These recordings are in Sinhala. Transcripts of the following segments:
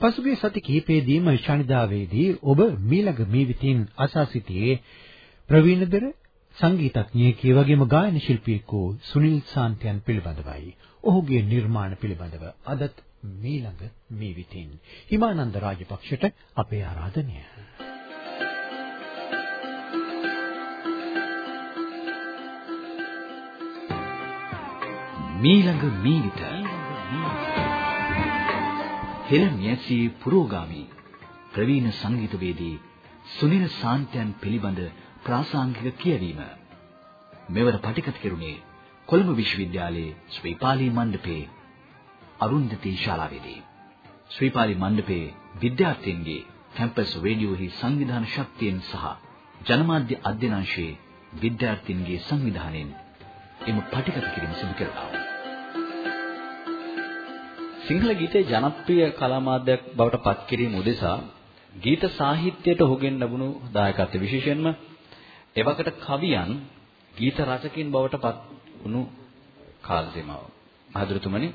පසුගිය සති කිහිපයේදීම ශනිදාවේදී ඔබ මීළඟ මීවිතින් අසා සිටියේ ප්‍රවීණදර සංගීතඥයෙක් ඒ වගේම ගායන ශිල්පියෙක් වූ සුනිල් සාන්තයන් පිළිබඳවයි. ඔහුගේ නිර්මාණ පිළිබඳව අදත් මීළඟ මීවිතින් හිමානන්ද රාජපක්ෂට අපේ ආරාධනය. මීළඟ මීවිත හෙළ මියසී පුරෝගාමි ප්‍රවීණ සංගීතවේදී සුනිල් සාන්තයන් පිළිබඳ ප්‍රාසංගික කියවීම මෙවර පටිගත කෙරුණේ කොළඹ විශ්වවිද්‍යාලයේ ශ්‍රීපාලි මණ්ඩපයේ අරුන්දති ශාලාවේදී ශ්‍රීපාලි මණ්ඩපයේ විද්‍යාර්ථීන්ගේ කැම්පස් රේඩියෝහි සංවිධාන ශක්තියෙන් සහ ජනමාධ්‍ය අධ්‍යනාංශයේ විද්‍යාර්ථීන්ගේ සංවිධානයෙන් එම පටිගත කිරීම සිදු කෙරුණා. සිංහල ගීතයේ ජනප්‍රිය කලා මාධ්‍යයක් බවට පත් කිරීම උදෙසා ගීත සාහිත්‍යයට ඔහුගෙන් ලැබුණු දායකත්වය විශේෂයෙන්ම එවකට කවියන් ගීත රචකින් බවට පත් වුණු කාල සීමාව. මහදුරතුමනි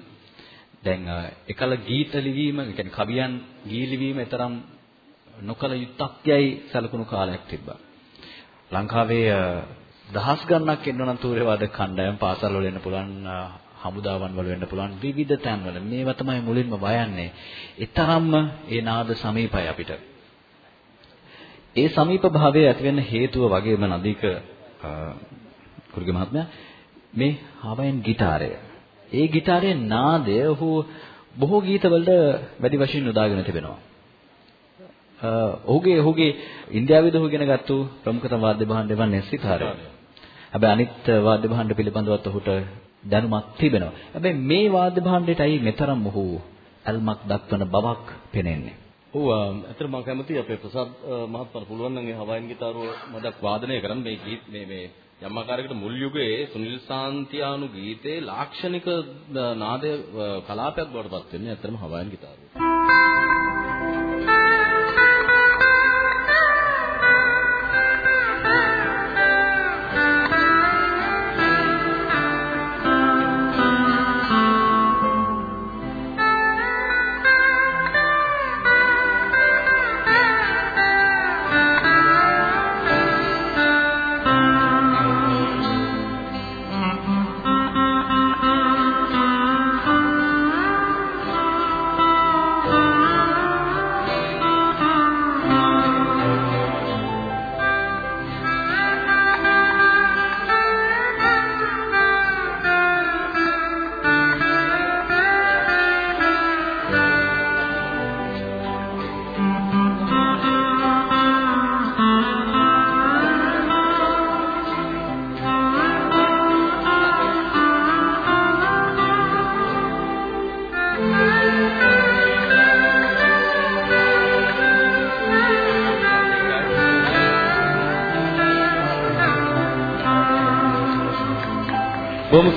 දැන් එකල ගීත ලිවීම, කියන්නේ කවියන් ගී ලිවීම තරම් නොකල යුත්තක් යයි සැලකුණු කාලයක් තිබ්බා. ලංකාවේ දහස් ගණනක් එන්න නම් තූරේ වාදක කණ්ඩායම් පාසල් වල එන්න පුළුවන් හමුදාවන් වල වෙන්න පුළුවන් විවිධ තැන්වල මේවා තමයි මුලින්ම වයන්නේ. ඒ තරම්ම ඒ නාද සමීපයි අපිට. ඒ සමීප භාවයේ ඇති වෙන්න හේතුව වගේම නදීක කුරුගේ මහත්මයා මේ හවයන් গিitarය. ඒ গিitarයේ නාදය ඔහු බොහෝ ගීතවලට වැඩි වශයෙන් යොදාගෙන තිබෙනවා. ඔහුගේ ඔහුගේ ඉන්දියාවේදී ඔහු ඉගෙන ගත්තු ප්‍රමුඛතම වාද්‍ය භාණ්ඩය වන්නේ සිතාරය. හැබැයි අනිත් වාද්‍ය භාණ්ඩ පිළිබඳවත් ඔහුට දැනුමක් තිබෙනවා. හැබැයි මේ වාද්‍ය භාණ්ඩයටයි මෙතරම් ඔහු අල්මක් දක්වන බවක් පෙනෙන්නේ. ඔව් අතන මම කැමතියි අපේ ප්‍රසාද් මහත්මයාට පුළුවන් නම් ඒ හවයින් ගිතාරුව මඩක් වාදනය කරන්න මේ ගීත මේ මේ යම් ආකාරයකට මුල් යුගයේ සුනිල් සාන්තියානු ගීතේ ලාක්ෂණික නාදය කලාපයක් බවට පත් වෙන්නේ ඇත්තටම හවයින් ගිතාරුව.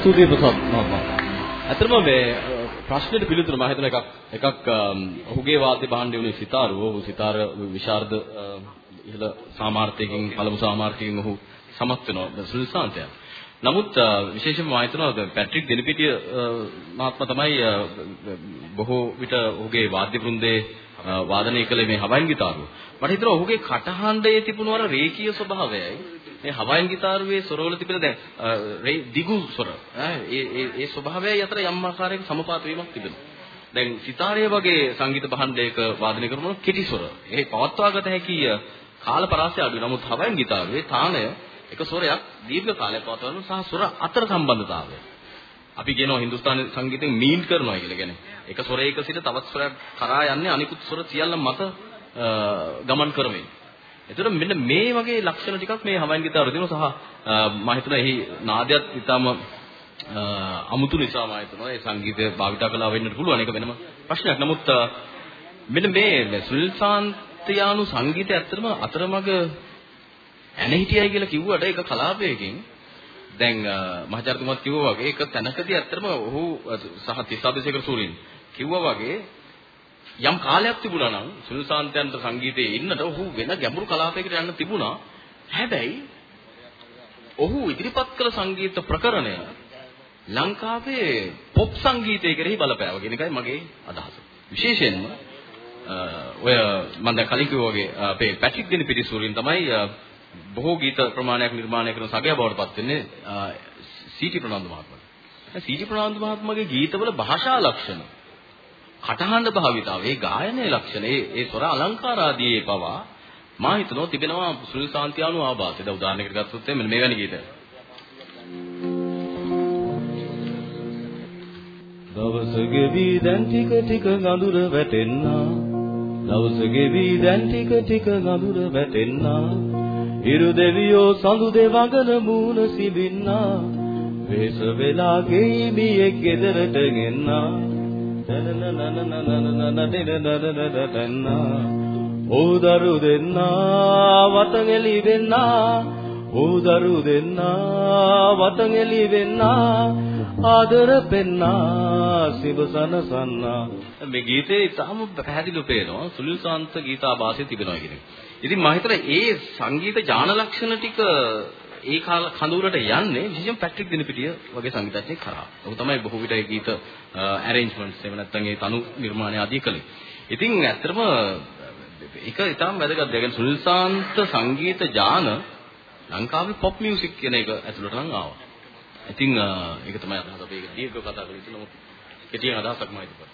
ස්තුතියි ප්‍රසත් මහත්මයා. අතරම මේ ප්‍රශ්නෙට පිළිතුර මම හිතන එකක් එකක් ඔහුගේ වාද්‍ය භාණ්ඩය වුණේ සිතාරුව. ඔහු සිතාර විශාරද ඉහළ සාමාර්ථයකින් පළමු සාමාර්ථයකින් ඔහු සමත් වෙනවා සුල්සාන්තයා. නමුත් විශේෂයෙන්ම මම හිතනවා පැට්‍රික් දෙනිපිටිය මහත්මයා තමයි බොහෝ විට ඔහුගේ වාද්‍ය වෘන්දේ වාදනය කළේ මේ හවයින් ගිතාරුව. මට හිතෙනවා ඔහුගේ කටහඬේ තිබුණු අර රේඛීය ස්වභාවයයි මේ හවයින් ගිතාරුවේ ස්වරවල තිබෙන දැන් දිගු ස්වර ඒ ඒ ඒ ස්වභාවයයි අතර යම් ආකාරයක සමපාත වීමක් තිබෙනවා. දැන් සිතාරය වගේ සංගීත භාණ්ඩයක වාදනය කරනකොට කෙටි ස්වර. ඒ පවත්වාගත හැකි කාල පරාසය අඩුයි. නමුත් හවයින් ගිතාරුවේ තාණය එක ස්වරයක් දීර්ඝ කාලයක් පවත්වන සහ ස්වර අතර සම්බන්ධතාවය. අපි කියනවා හින්දුස්තානි සංගීතයෙන් මීන් කරනවා කියලා. කියන්නේ එක ස්වරයක සිට තවත් ස්වරයක් කරා යන්නේ අනිකුත් ස්වර සියල්ල මත ගමන් කරමින්. එතකොට මෙන්න මේ වගේ ලක්ෂණ ටිකක් මේ හවයින් ගිතාර දෙනවා සහ මම හිතනවා එහි නාදයක් ඊටම අමුතු නිසා මම හිතනවා ඒ සංගීතය භාවිත කළා වෙන්නත් පුළුවන් ඒක වෙනම ප්‍රශ්නයක්. නමුත් මෙන්න මේ සුනිල් සාන්තියානු සංගීතය ඇත්තටම අතරමඟ ඇන හිටියයි කියලා කිව්වට ඒක කලාපයකින් දැන් මහචාර්යතුමත් කිව්වා වගේ ඒක තැනකදී ඇත්තටම ඔහු සහ තිස්සාදේශේකර සූරින් කිව්වා වගේ යම් කාලයක් තිබුණා නම් සුනිල් සාන්තයන්ට සංගීතයේ ඉන්නට ඔහු වෙන ගැඹුරු කලාපයකට යන්න තිබුණා. හැබැයි ඔහු ඉදිරිපත් කළ සංගීත ප්‍රකරණය ලංකාවේ පොප් සංගීතය කෙරෙහි බලපෑව කියන එකයි මගේ අදහස. විශේෂයෙන්ම ඔය මම දැන් කලින් කිව්වා වගේ අපේ පැට්‍රික් දෙන පිටිසූරින් තමයි බොහෝ ගීත ප්‍රමාණයක් නිර්මාණය කරන සගයා බවට පත් වෙන්නේ සීටි ප්‍රනන්දු මහත්මයා. සීටි ප්‍රනන්දු මහත්මයාගේ ගීතවල භාෂා ලක්ෂණ කටහඬ භාවිතාව, ඒ ගායනයේ ලක්ෂණ, ඒ ඒ ස්වර අලංකාර ආදී පවා මා හිතනවා තිබෙනවා සුනිල් සාන්තියානු ආభాසය. දැන් උදාහරණයකට ගත්තොත් මෙන්න මේ වැනි ගීතයක්. දවස ගෙවි දැන් ටික ටික ගඳුර වැටෙන්නා දවස ගෙවි දැන් ටික ටික ගඳුර වැටෙන්නා ඉරු දෙවියෝ සඳු දෙවඟන මූණ සිඹින්නා වේස වෙලා ගෙයිමියෙක් ගෙදරට ගෙන්නා ඕ දරු දෙන්නා වතන් එලි වෙන්නා ඕ දරු දෙන්නා වතන් එලි වෙන්නා ආදර පෙන්නා සිවසන සන්නා මේ ගීතේ ඉතාම පැහැදිලිව පේනවා සුනිල් සාන්ත ගීතාභාසය තිබෙනවා කියන එක. ඉතින් මම හිතලා ඒ සංගීත ඥාන ලක්ෂණ ටික ඒ කාල කඳවුරට යන්නේ විශේෂයෙන් පැට්‍රික් දිනපිටිය වගේ සංගීතඥයෙක් කරා. ඔහු තමයි බොහෝ විට ඒ ගීත ඇරේන්ජ්මන්ට්ස් එහෙම නැත්නම් ඒ තනු නිර්මාණය ආදී කළේ. ඉතින් ඇත්තටම ඒක ඉතාම වැදගත් දෙයක්. සුනිල් සාන්ත සංගීත ඥාන ලංකාවේ පොප් මියුසික් කියන එක ඇතුළට නම් ආවා. ඉතින් ඒක තමයි අදහස අපි ඒක දීර්ඝව කතා කරලා ඉතින් නමුත් කෙටියෙන් අදහසක් මම හිතුවා.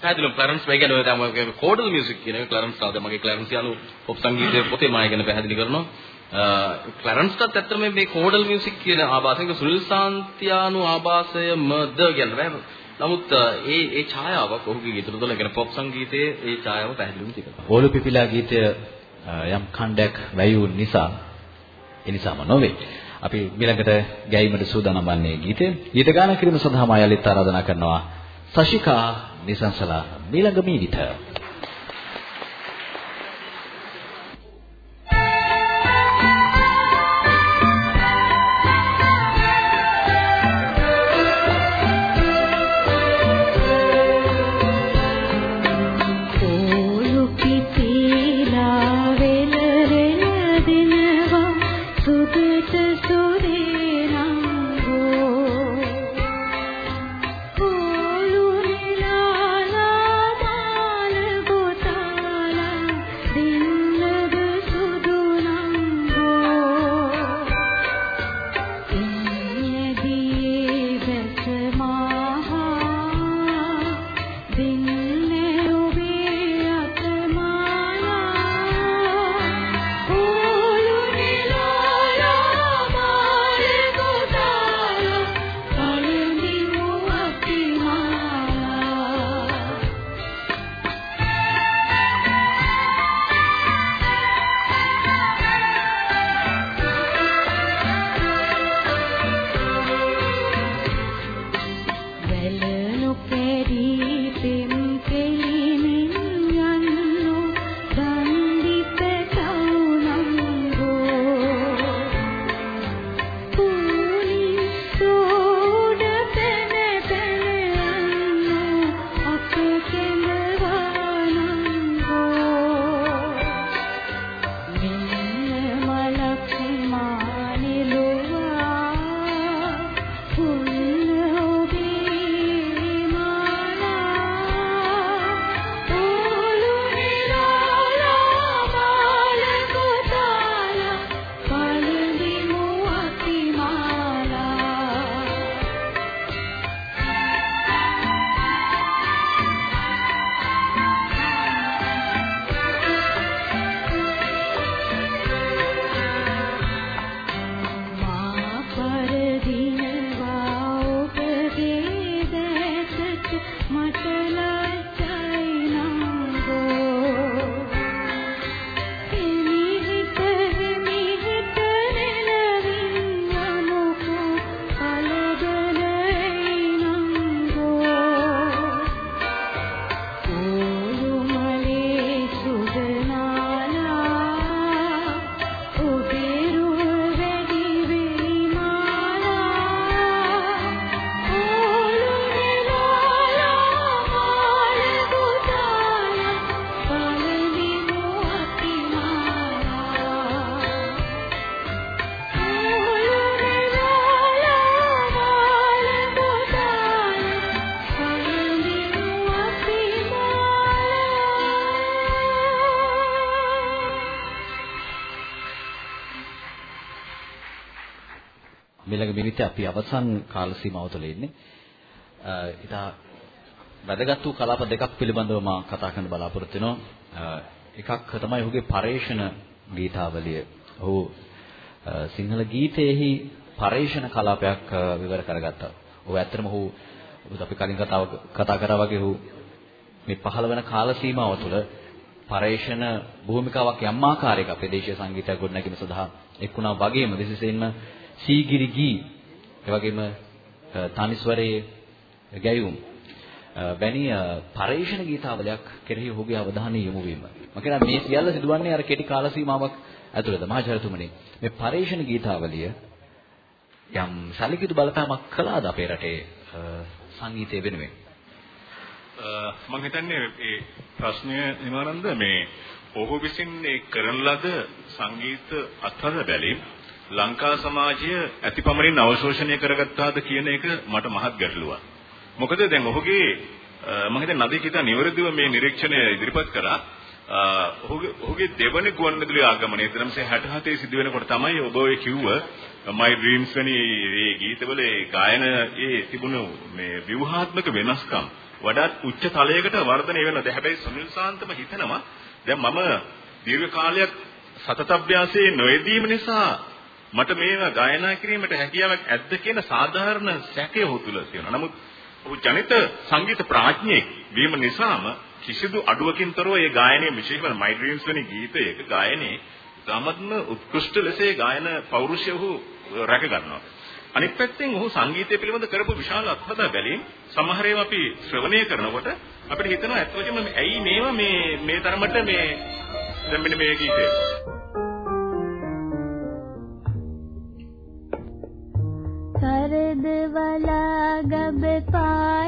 පැහැදිලිවම ක්ලරන්ස් මේ කියන්නේ ඔය තමයි කෝඩල් මියුසික් කියන එක ක්ලරන්ස් ආද මගේ ක්ලරන්ස් යනු පොප් සංගීතයේ පොතේ මම ගැන පැහැදිලි කරනවා. ක්ලරන්ස්ටත් ඇත්තටම මේ කෝඩල් මියුසික් කියන ආభాසයක සුනිල් සාන්තියානු ආభాසයමද කියන බෑ. නමුත් ඒ ඒ ඡායාවක් ඔහුගේ ගීත තුළ කියන පොප් සංගීතයේ ඒ ඡායාව පැහැදිලිවම තිබෙනවා. ඕලු පිපිලා ගීතය යම් ඛණ්ඩයක් වැයූ නිසා ඒ නිසාම නොවේ. අපි ඊළඟට ගැයීමට සූදානම් වන්නේ ගීතය. ගීත ගාන කිරීම සඳහා මා යලිත් ආරාධනා කරනවා සශිකා නිසංසලා ඊළඟ මීවිත. මිලඟ මිනිත්‍ය අපි අවසන් කාල සීමාව තුළ ඉන්නේ. ඉතා වැදගත් වූ කලාප දෙකක් පිළිබඳව මා කතා කරන්න බලාපොරොත්තු වෙනවා. එකක් තමයි ඔහුගේ පරේෂණ ගීතාවලිය. ඔහු සිංහල ගීතයේහි පරේෂණ කලාපයක් විවර කරගත්තා. ඔහු ඇත්තටම ඔහු අපි කලින් කතාව කතා කරා වගේ ඔහු මේ පහළ වෙන කාල සීමාව තුළ පරේෂණ භූමිකාවක් යම් ආකාරයක අපේ දේශීය සංගීතය ගොඩනැගීම සඳහා එක්ුණා වගේම විශේෂයෙන්ම සීගිරි ගී එවැගේම තනිස්වරයේ ගැයුම් වැනි පරේෂණ ගීතාවලයක් කෙරෙහි ඔහුගේ අවධානය යොමු වීම. මම කියනවා මේ සියල්ල සිදුවන්නේ අර කෙටි කාල සීමාවක් ඇතුළත මහාචාර්යතුමනි. මේ පරේෂණ ගීතාවලිය යම් සැලකිලි බලපෑමක් කළාද අපේ රටේ සංගීතය වෙනුවෙන්? මම හිතන්නේ මේ ප්‍රශ්නය නිමානන්ද මේ ඔහු විසින් ඒ කරන ලද සංගීත අත්හද බැලීම් ලංකා සමාජය ඇතිපමණින් අවශෝෂණය කරගත්තාද කියන එක මට මහත් ගැටලුවක්. මොකද දැන් ඔහුගේ මම හිතන්නේ නදී කිතා නිවැරදිව මේ නිරීක්ෂණය ඉදිරිපත් කරා ඔහුගේ ඔහුගේ දෙවන ගුවන්විදුලි ආගමනය 1967 සිදු වෙනකොට තමයි ඔබ ඔය කිව්ව My Dreams වැනි මේ ගීතවල ඒ ගායන ඒ තිබුණු මේ ව්‍යුහාත්මක වෙනස්කම් වඩාත් උච්ච තලයකට වර්ධනය වෙනවා. හැබැයි සුනිල් සාන්තම හිතනවා දැන් මම දීර්ඝ කාලයක් සතත අභ්‍යාසයේ නොයෙදීම නිසා මට මේවා ගායනා කිරීමට හැකියාවක් ඇද්ද කියන සාධාරණ සැකය ඔහු තුල තියෙනවා. නමුත් ඔහු ජනිත සංගීත ප්‍රඥෙක් වීම නිසාම කිසිදු අඩුවකින් තොරව ඒ ගායනයේ විශේෂම My Dreams වැනි ගීතයක ගායනයේ ගාමත්ම උත්කෘෂ්ඨ ලෙස ඒ ගායන පෞරුෂය ඔහු රැක ගන්නවා. අනිත් පැත්තෙන් ඔහු සංගීතය පිළිබඳ කරපු විශාල අත්හදා බැලීම් සමහර ඒවා අපි ශ්‍රවණය කරනකොට අපිට හිතෙනවා ඇත්තටම ඇයි මේවා මේ මේ තරමට මේ දැන් මෙන්න මේ ගීතය वला गब पा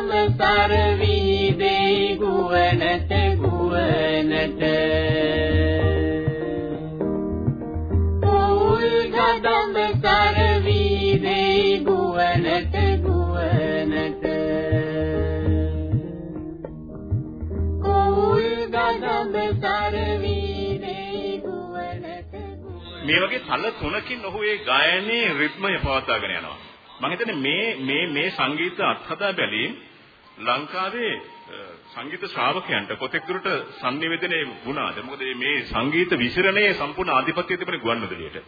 ගදම සර වී දෙයි ගුවනට ගුවනට. පොල් ගදම සර වී දෙයි ගුවනට ගුවනට. පොල් ගදම සර වී දෙයි ගුවනට ගුවනට. මේ වගේ තල තුනකින් ඔහු ඒ ගායනයේ රිද්මය පවත්වාගෙන යනවා. මම හිතන්නේ මේ මේ මේ සංගීත අත්හදා බැලීම් ලංකාවේ අ, සංගීත ශ්‍රාවකයන්ට කොතෙක් දුරට sannivedanaye වුණාද? මොකද මේ සංගීත විසිරණයේ සම්පූර්ණ ආධිපත්‍යය තිබුණේ ගුවන්විදුලියට.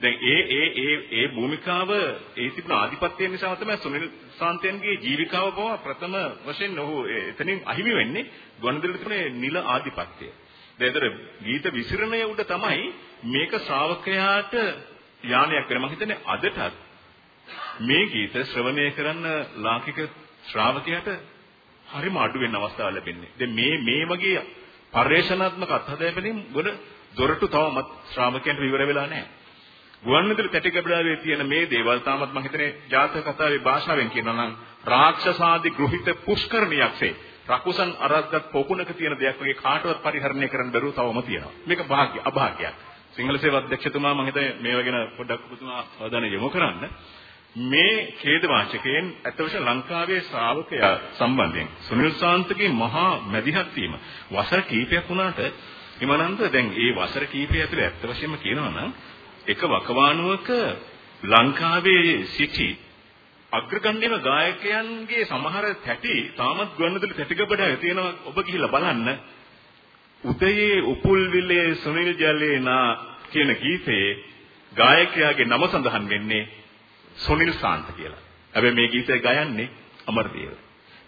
දැන් ඒ ඒ ඒ ඒ භූමිකාව ඒ තිබුණ ආධිපත්‍යය නිසා තමයි සුනිල් සාන්තයන්ගේ ජීවිකාව බව ප්‍රථම වශයෙන් ඔහු එතනින් අහිමි වෙන්නේ ගුවන්විදුලියට තිබුණේ නිල ආධිපත්‍යය. දැන් ගීත විසිරණය උඩ තමයි මේක ශ්‍රාවකයාට යානයක් වෙන මම හිතන්නේ අදටත් මේ ගීත ශ්‍රවණය කරන්න ලාංකික ශ්‍රාවකයාට හරිම අඩු වෙන අවස්ථාවක් ලැබෙන්නේ. දැන් මේ මේ වගේ පරිශනාත්මක අත්හදැකීම් වල දොරටු තවමත් ශ්‍රාවකයන්ට විවර වෙලා නැහැ. ගුවන්විදුලි තැටිගබඩාවේ තියෙන මේ දේවල් තාමත් මම හිතන්නේ ජාතක කතාවේ භාෂාවෙන් කියනවා නම් රාක්ෂසාදි ගෘහිත පුෂ්කරණියක්සේ රකුසන් අරස්ගත් පොකුණක තියෙන දෙයක් වගේ කාටවත් පරිහරණය කරන්න බැරුව තවම තියෙනවා. මේක භාග්‍ය අභාග්‍යයක්. සිංහල සේවා අධ්‍යක්ෂතුමා මම හිතන්නේ මේව ගැන පොඩ්ඩක් ඔබතුමා අවධානය යොමු කරන්න. මේ ඛේද වාචකයෙන් අතවශ්‍ය ලංකාවේ ශ්‍රාවකයා සම්බන්ධයෙන් සුනිල් ශාන්තගේ මහා මැදිහත් වීම වසර කීපයක් වුණාට හිමනන්ද දැන් ඒ වසර කීපය ඇතුලේ ඇත්ත වශයෙන්ම කියනවා නම් එක වකවානුවක ලංකාවේ සිටි අග්‍රගණ්‍යම ගායකයන්ගේ සමහර තැටි තාමත් ගුවන්විදුලි තැටිගබඩාවේ තියෙනවා ඔබ ගිහිල්ලා බලන්න. උදයේ උපුල් විලේ සුනිල් ජලේ නා කියන ගීතයේ ගායකයාගේ නම සඳහන් වෙන්නේ සුනිල් සාන්ත කියලා. හැබැයි මේ ගීතය ගයන්නේ අමරදේව.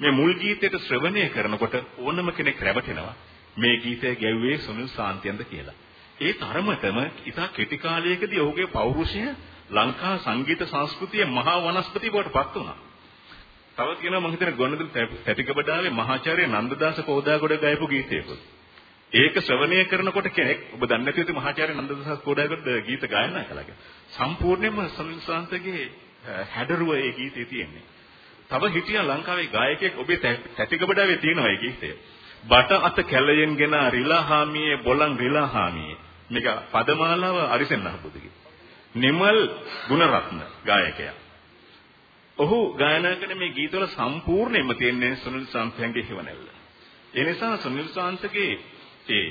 මේ මුල් ගීතයට ශ්‍රවණය කරනකොට ඕනම කෙනෙක් රැවටෙනවා මේ ගීතය ගැව්වේ සුනිල් සාන්තයන්ද කියලා. ඒ තරමටම ඉතා කෙටි කාලයකදී ඔහුගේ පෞරුෂය ලංකා සංගීත සංස්කෘතියේ මහා වනස්පති බවට පත් වුණා. තව කියනවා මම හිතන්නේ ගොන්නදුල් තැටිකබඩාවේ මහාචාර්ය නන්දදාස කෝදාගොඩ ගායපු ගීතයකුත්. ඒක ශ්‍රවණය කරනකොට කෙනෙක් ඔබ දන්නේ නැති විදිහ මහාචාර්ය නන්දදාස කෝදාගොඩ ගීත ගායනා කළා කියලා. සම්පූර්ණයෙන්ම සුනිල් සාන්තගේ හැඩරුව ඒ ගීතේ තියෙන්නේ. තව හිටියා ලංකාවේ ගායකයෙක් ඔබේ තැටිකබඩාවේ තියෙනවා ඒ ගීතය. බට අත කැලයෙන්ගෙන රිලාහාමියේ බොලන් රිලාහාමියේ මේක පදමාලාව අරිසෙන් අහපුදුගේ. නිමල් ගුණරත්න ගායකයා. ඔහු ගායනා කරන මේ ගීතවල සම්පූර්ණයෙන්ම තියෙන්නේ සුනිල් සාන්තයන්ගේ හිවණැල්ල. ඒ නිසා සුනිල් සාන්තගේ ඒ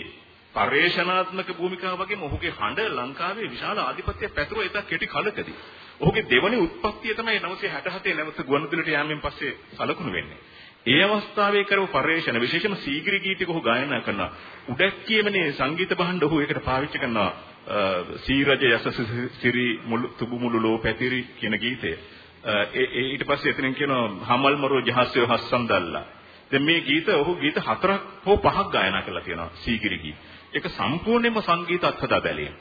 පරේෂණාත්මක භූමිකාව වගේම ඔහුගේ හඬ ලංකාවේ විශාල ආධිපත්‍යයක් පැතුරුව ඒක කෙටි කලකදී. ඔහුගේ දෙවනි උත්පත්තිය තමයි 967 නැවත ගුවන්විදුලිට යාමෙන් පස්සේ සලකුණු වෙන්නේ. ඒ අවස්ථාවේ කරපු පරිශ්‍රණ විශේෂම සීගිරි ගීතක ඔහු ගායනා කරනවා. උඩක් කියමනේ සංගීත භාණ්ඩ ඔහු ඒකට පාවිච්චි කරනවා. සීරජ යස සිරි මුළු තුබු මුළු ලෝ පැතිරි කියන ගීතය. ඒ ඊට පස්සේ එතනින් කියනවා හමල් මරෝ ජහස්ය හස්සන්දල්ලා. දැන් මේ ගීත ඔහු ගීත හතරක් හෝ පහක් ගායනා කරලා තියෙනවා සීගිරි ගීත. ඒක සම්පූර්ණයෙන්ම සංගීත අත්හදා බැලීම.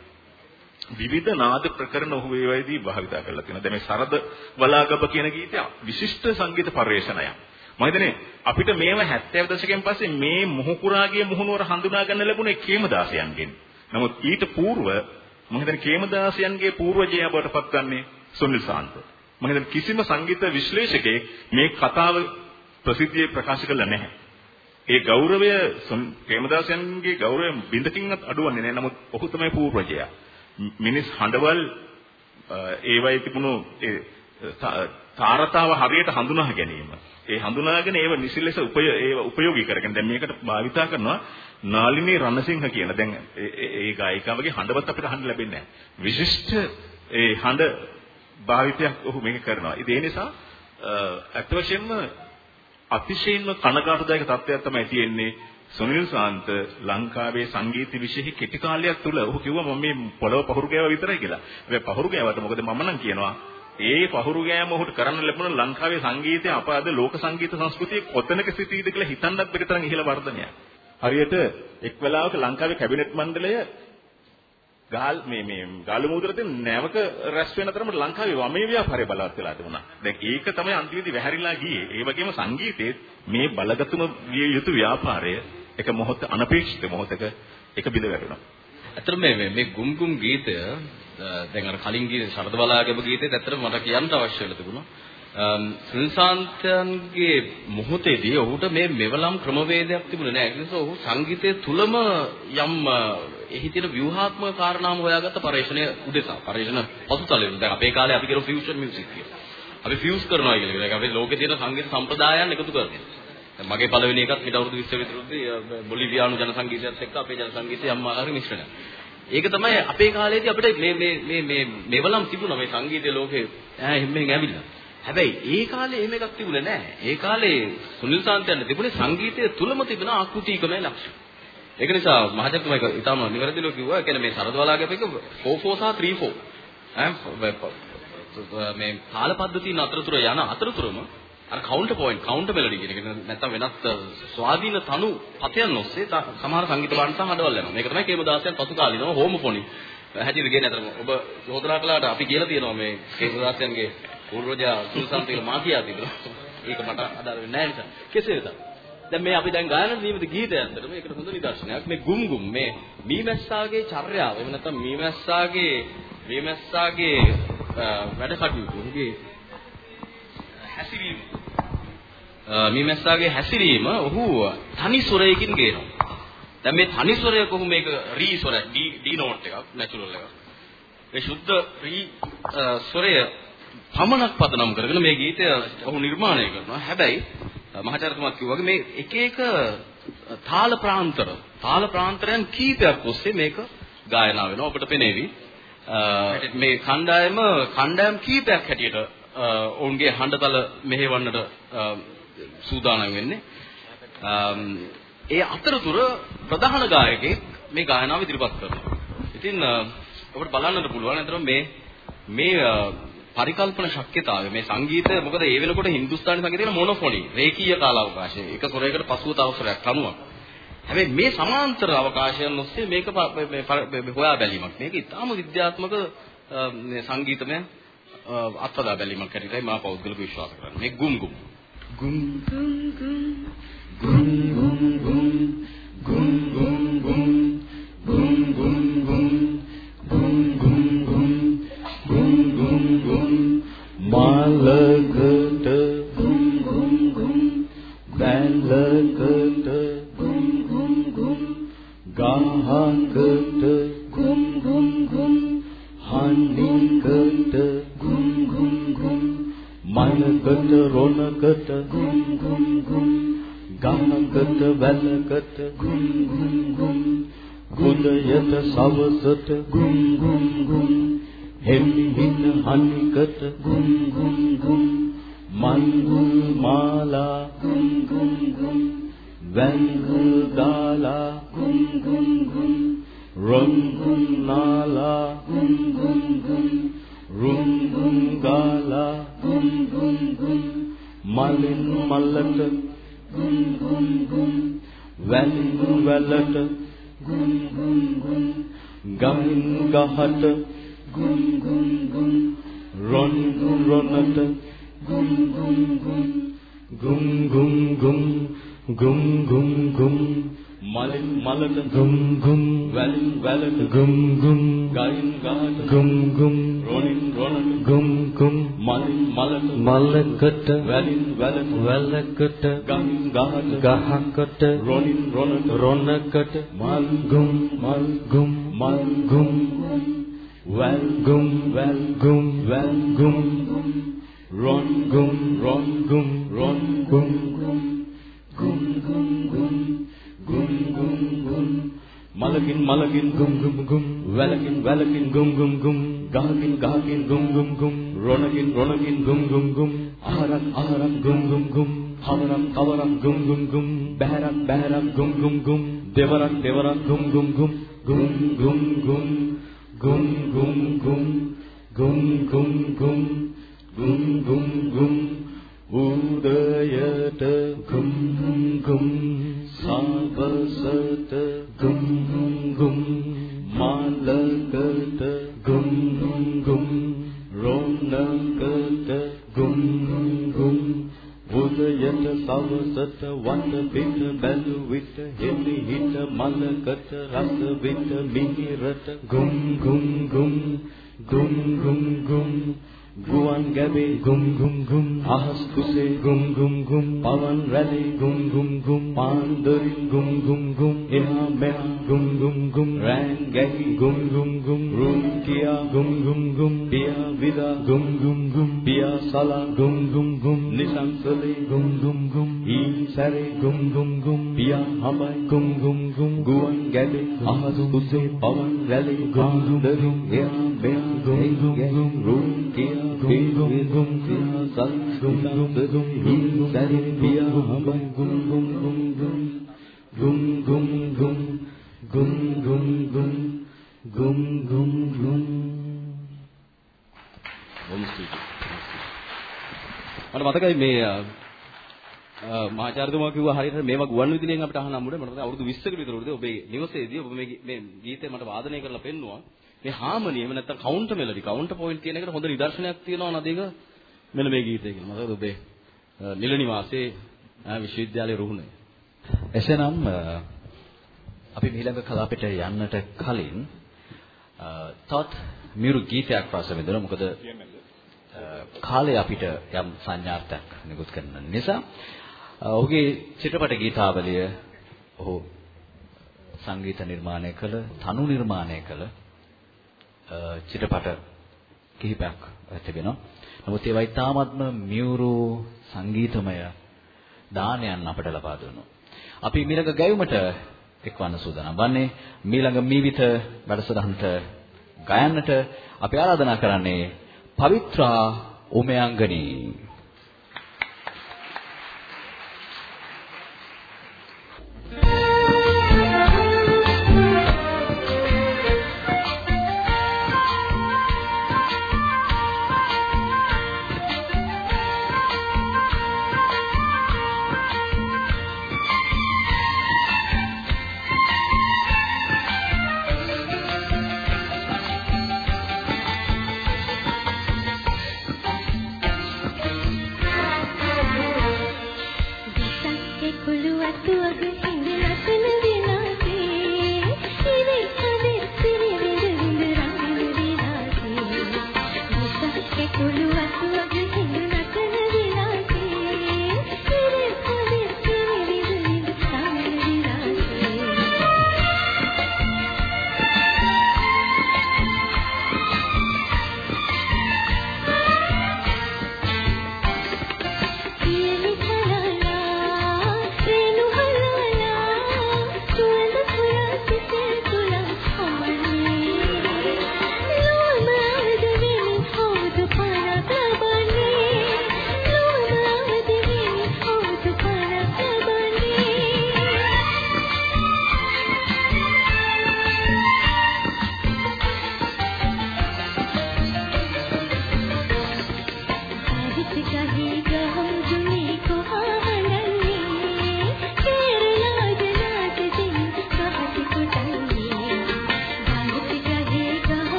විවිධ නාද ප්‍රකරණ ඔහු ඒවයිදී භාවිතා කරලා තියෙනවා. දැන් මේ සරද වලාගබ කියන ගීතය විශිෂ්ට සංගීත පරිශ්‍රණයක්. මම හිතන්නේ අපිට මේව 70 දශකයෙන් පස්සේ මේ මොහුකුරාගේ මොහුනුවර හඳුනා ගන්න ලැබුණේ කේමදාසයන්ගෙන්. නමුත් ඊට పూర్ව මම හිතන්නේ කේමදාසයන්ගේ పూర్වජය බවට පත්වන්නේ සුනිල් සාන්ත. මම හිතන්නේ කිසිම සංගීත විශ්ලේෂකයෙක් මේ කතාව ප්‍රසිද්ධියේ ප්‍රකාශ කළා නැහැ. ඒ ගෞරවය කේමදාසයන්ගේ ගෞරවය බින්දකින්වත් අඩුවන්නේ නැහැ. නමුත් ඔහු තමයි పూర్වජයා. මිනිස් හඬවල් ඒවයි තිබුණු ඒ තාරතාව හරියට හඳුනා ගැනීම. ඒ හඳුනාගෙන ඒව නිසිලෙස උපය ඒව උපයෝගී කරගෙන දැන් මේකට භාවිතා කරනවා නාලිනී රණසිංහ කියන දැන් ඒ ගායිකාවගේ හඬවත් අපිට අහන්න ලැබෙන්නේ නැහැ. විශිෂ්ට ඒ හඬ භාවිතයක් ඔහු මේක කරනවා. ඒ නිසා අත් වශයෙන්ම අතිශයින්ම කනගාටුදායක තත්ත්වයක් තමයි තියෙන්නේ සුනිල් සාන්ත ලංකාවේ සංගීත විෂයෙහි කෙටි කාලයක් තුල ඔහු කිව්වා මම මේ පොළව පහුරු ගෑවා විතරයි කියලා. හැබැයි පහුරු ගෑවට මොකද මම නම් කියනවා ඒ පහුරු ගෑම ඔහුට කරන්න ලැබුණ ලංකාවේ සංගීතය අප අද ලෝක සංගීත සංස්කෘතියේ කොතැනක සිටීද කියලා හිතන්නත් බැරි තරම් ඉහළ වර්ධනයක්. හරියට එක් වෙලාවක ලංකාවේ කැබිනට් මණ්ඩලය ගාල් මේ මේ ගාලු මුද්‍රයෙන් නැවක රැස් වෙන තරමට ලංකාවේ වමේ ව්‍යාපාරය බලවත් වෙලා තිබුණා. දැන් ඒක තමයි අන්තිමේදී වැහැරිලා ගියේ. ඒ වගේම සංගීතයේ මේ බලගතුම විය යුතු ව්‍යාපාරය එක මොහොත අනපේක්ෂිත මොහොතක එක බිඳ වැටුණා. ඇත්තටම මේ මේ ගුම් ගුම් ගීතය දැන් අර කලින් ගීතේ ශරද බලාගම ගීතේත් ඇත්තටම මට කියන්න අවශ්‍ය වෙලා තිබුණා. සුනිසාන්තයන්ගේ මොහොතේදී ඔහුට මේ මෙවලම් ක්‍රමවේදයක් තිබුණේ නැහැ. ඒ නිසා ඔහු සංගීතයේ තුලම යම් එහි තියෙන ව්‍යුහාත්මක කාරණාම හොයාගත්ත පරිශ්‍රණය උදෙසා. පරිශ්‍රණ පසුතලෙන් දැන් අපේ කාලේ අපි කියන ෆියුෂන් මියුසික් කියලා. අපි ෆියුස් කරනවා කියන එක. අපි ලෝකේ තියෙන සංගීත සම්ප්‍රදායන් එකතු කරනවා. දැන් මගේ පළවෙනි එකත් ඊට අවුරුදු 20 විතරුද්දී බොලිවියානු ජන සංගීතයත් එක්ක අපේ ජන සංගීතය යම් ආකාරයක මිශ්‍රණයක්. ඒක තමයි අපේ කාලේදී අපිට මේ මේ මේ මේ මෙවලම් තිබුණා මේ සංගීතයේ ලෝකේ ඈ එහෙම ඇවිල්ලා. හැබැයි ඒ කාලේ එහෙම එකක් තිබුණේ නැහැ. ඒ කාලේ සුනිල් සාන්තයන් තිබුණේ සංගීතය තුලම තිබෙන ආකෘතිකමයි ලක්ෂණ. ඒක නිසා මහජනතුමා ඒක ඊටම නිවැරදිව කිව්වා. ඒ කියන්නේ මේ සරදවලාගේ එක 44 සහ 34 ඈ මේ කාල පද්ධතියන අතරතුර යන අතරතුරම අර කවුන්ටර් පොයින්ට් කවුන්ටර් මෙලඩි කියන එක නැත්තම් වෙනත් ස්වාධීන තනු පතයන් ඔස්සේ සමහර සංගීත භාණ්ඩ සහ හඬවල් යනවා. මේක තමයි කේමදාසයන් පසු කාලිනව හෝමොෆෝනි. හැටියට කියන්නේ අතර ඔබ චෝදනා කළාට අපි කියලා තියෙනවා මේ කේමදාසයන්ගේ පූර්වජා සුල්සන්ත කියලා මා කියා තිබුණා. ඒක මට අදාළ වෙන්නේ නැහැ නිසා. කෙසේ වෙතත් දැන් මේ අපි දැන් ගායන නියමිත ගීතය අතර මේකට හොඳ නිදර්ශනයක් මේ ගුම් ගුම් මේ මීමැස්සාගේ චර්යාව එහෙම නැත්නම් මීමැස්සාගේ මීමැස්සාගේ වැඩ කටයුතු උගේ හැසිරීම මීමැස්සාගේ හැසිරීම ඔහු තනි ස්වරයකින් ගේනවා. දැන් මේ තනි ස්වරය කොහොම මේක රී ස්වරය ඩී නෝට් එකක් නැචරල් එකක්. මේ සුද්ධ රී ස්වරය පමණක් පදනම් කරගෙන මේ ගීතය ඔහු නිර්මාණය කරනවා. හැබැයි මහාචාර්යතුමාත් කිව්වා වගේ මේ එක එක තාල ප්‍රාන්තර තාල ප්‍රාන්තරයන් කීපයක් ඔස්සේ මේක ගායනා වෙනවා. ඔබට පෙනේවි. මේ කණ්ඩායම කණ්ඩායම් කීපයක් හැටියට ඔවුන්ගේ හඬතල මෙහෙවන්නට සූදානම් වෙන්නේ. ඒ අතරතුර ප්‍රධාන ගායකයෙක් මේ ගායනාව ඉදිරිපත් කරනවා. ඉතින් ඔබට බලන්නත් පුළුවන් අතන මේ මේ පරිකල්පන ශක්්‍යතාවය. මේ සංගීතය මොකද ඒ වෙනකොට හින්දුස්තානි සංගීතයේ මොනොෆොනි රේඛීය කාලාවකාශය. එක ස්වරයකට පසුව තව ස්වරයක් කනුවක් හැබැයි මේ සමාන්තර අවකාශයන් ඔස්සේ මේක හොයා බැලීමක්. මේක ඉතාම විද්‍යාත්මක සංගීතමය අත්දැක බැලීමක් හැටියටයි මා පෞද්ගලික විශ්වාස කරන්නේ. මේ ගුම් ගුම් ගුම්. ගුම් ගුම් ගුම්. ගුම් ගුම් ගුම්. ගුම් ගුම් ගුම්. ගුම් ගුම් මාලකට ගුම් ගුම් ගුම් බැලකට ගුම් ගුම් ගුම් ගහකට ගුම් ගුම් ගුම් හනිකට ගුම් ගුම් ගුම් මනකට රොණකට ගුම් ගුම් ගුම් ගහකට වැලකට ගුම් ගුම් ගුම් ගුදයට සවසට ගුම් ගුම් ගුම් හෙම්මි හිත හනිකට ගුම් ගුම් ගුම් මන්ගුල් මාලා ගුම් ගුම් ගුම් වැංගුල් දාලා ගුම් ගුම් ගුම් රංගුම් නාලා ගුම් ගුම් ගුම් රුම් ගුම් ගාලා ගුම් ගුම් ගුම් මලින් මල්ලට ගුම් ගුම් ගුම් වැලින් වැලට ගුම් ගුම් ගුම් ගමින් ගහට ගුම් ගුම් ගුම්. රොන් රොනට. ගුම් ගුම් ගුම්. ගුම් ගුම් ගුම්. ගුම් ගුම් ගුම්. මලින් මලට ගුම් ගුම්. වැලින් වැලට. ගුම් ගුම්. ගයින් ගහට ගුම් ගුම්. රොනින් රොනට ගුම් ගුම්. මලින් මලට. මලකට. වැලින් වැලට. වැලකට. ගම් ගහට ගහකට. රොනින් රොනට රොනකට මල් ගුම් මල් ගුම්. මල් ගුම් වැල් ගුම් වැල් ගුම් වැල් ගුම් Ron gum, ron gum, ron gum gum, gum gum gum, gum gum gum. මලකින් මලකින් ගුම් ගුම් ගුම් වැලකින් වැලකින් ගුම් ගුම් ගුම් ගහකින් ගහකින් ගුම් ගුම් ගුම් රොණකින් රොණකින් ගුම් ගුම් ගුම් ආහාරක් ආහාරක් ගුම් ගුම් ගුම් කවරක් කවරක් ගුම් ගුම් ගුම් බහැරක් බහැරක් ගුම් ගුම් ගුම් දෙවරක් දෙවරක් ගුම් ගුම් ගුම් ගුම් ගුම් ගුම් gum gum gum. Gum gum gum. गुङ् gum gum. गु गुङ् गुं सापत गु गुङ् गुं मालङ्कर्त गु गुङ्गु रोणङ्कर्त गु උදයට සවසට වඳ පිට බැලු විට හෙලි හිට මලකට රස විට මිහිරට. ගුම් ගුම් ගුම් ගුම් ගුම් ගුම් Guan Gabe Gum Gum Gum Ahas Kuse Gum Gum Gum Pavan Rally Gum Gum Gum Pandari Gum Gum Gum Iha Meha Gum Gum Gum Rangahi Gum Gum Gum Runkia Gum Gum Gum Pia Vida Gum Gum Gum Pia Sala Gum Gum Gum Nisansali Gum Gum Gum ගුම් ගුම් ඊ සැරේ ගුම් ගුම් ගුම් පියා හඹයි ගුම් ගුම් ගුම් ගුවන් ගැබේ අහස් කුසේ පවන් රැළි ගුම් ගුම් ගුම් එහා මෙහා ගුම් ගුම් ගුම් රුම් කියා gum gum gum gum sal gum gum gum gum sari piya hambay gum gum gum gum gum gum gum gum gum gum gum gum gum බොහොම ස්තුතියි. මට මතකයි මේ මහාචාර්යතුමා කිව්වා හරියට මේවා ගුවන් විදුලියෙන් අපිට අහන්න හම්බුනේ. මට අවුරුදු 20කට විතර උඩදී ඔබේ නිවසේදී ඔබ මේ මේ ගීතය මට වාදනය කරලා පෙන්නුවා. මේ හාමනි එහෙම නැත්නම් කවුන්ටර් මෙලඩි කවුන්ටර් පොයින්ට් කියන එකට හොඳ නිදර්ශනයක් තියෙනවා නේද ඒක? මෙන්න මේ ගීතය කියන මතකද ඔබේ නිල නිවාසේ විශ්වවිද්‍යාලයේ රුහුණේ. එසේනම් අපි ඊළඟ කලාපයට යන්නට කලින් තවත් මිරු ගීතයක් රස විඳිනවා මොකද කාලය අපිට යම් සංඥාර්ථයක් නිකුත් කරන නිසා ඔහුගේ චිත්‍රපට ගීතාවලිය ඔහු සංගීත නිර්මාණය කළ තනු නිර්මාණය කළ චිත්‍රපට කිහිපයක් තිබෙනවා. නමුත් ඒවා ඉතාමත්ම මියුරු සංගීතමය දානයන් අපට ලබා දුන්නා. අපි මීළඟ ගැයුමට එක්වන්න සූදානම් වන්නේ මීළඟ මීවිත වැඩසටහනට ගයන්නට අපි ආරාධනා කරන්නේ පවිත්‍රා උමයංගනී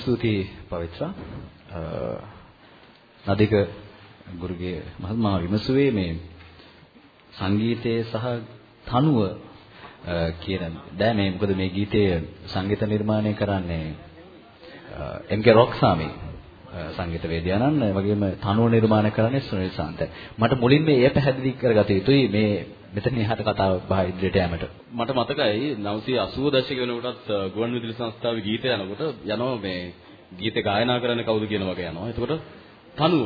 ස්තුතියි පවිත්‍රා. නදික ගුරුගේ මහත්මයා විමසුවේ මේ සංගීතයේ සහ තනුව කියන දැන් මේ මොකද මේ ගීතය සංගීත නිර්මාණය කරන්නේ එම්.කේ රොක්සාමි සංගීත වේදිකානන් ඒ වගේම තනුව නිර්මාණය කරන්නේ සුනිල් සාන්ත. මට මුලින්ම මේ පැහැදිලි කරගත යුතුයි මේ මෙතන එහාට කතාව බහ ඉදිරියට යෑමට. මට මතකයි 980 දශක වෙනකොටත් ගුවන් විදුලි සංස්ථාවේ ගීත යනකොට යනවා මේ ගීත ගායනා කරන්න කවුද කියන වගේ යනවා. එතකොට තනුව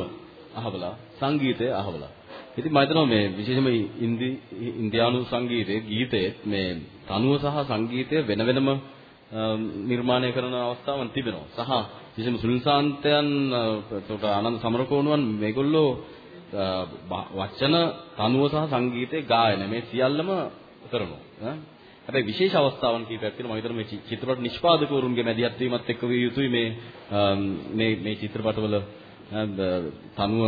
අහවලා සංගීතය අහවලා. ඉතින් මම හිතනවා මේ විශේෂයෙන්ම ඉන්දි ඉන්දියානු සංගීතයේ ගීතයේ මේ තනුව සහ සංගීතය වෙන වෙනම නිර්මාණය කරන අවස්ථාවන් තිබෙනවා. සහ විශේෂයෙන්ම සුනිල් සාන්තයන් එතකොට ආනන්ද සමරකෝණුවන් මේගොල්ලෝ වචන තනුව සහ සංගීතයේ ගායන මේ සියල්ලම කරනවා. හැබැයි විශේෂ අවස්ථාවන් කීපයක් තියෙනවා. මම හිතනවා මේ චිත්‍රපට නිෂ්පාදකවරුන්ගේ මැදිහත් වීමත් එක්ක විය යුතුයි මේ මේ මේ චිත්‍රපටවල තනුව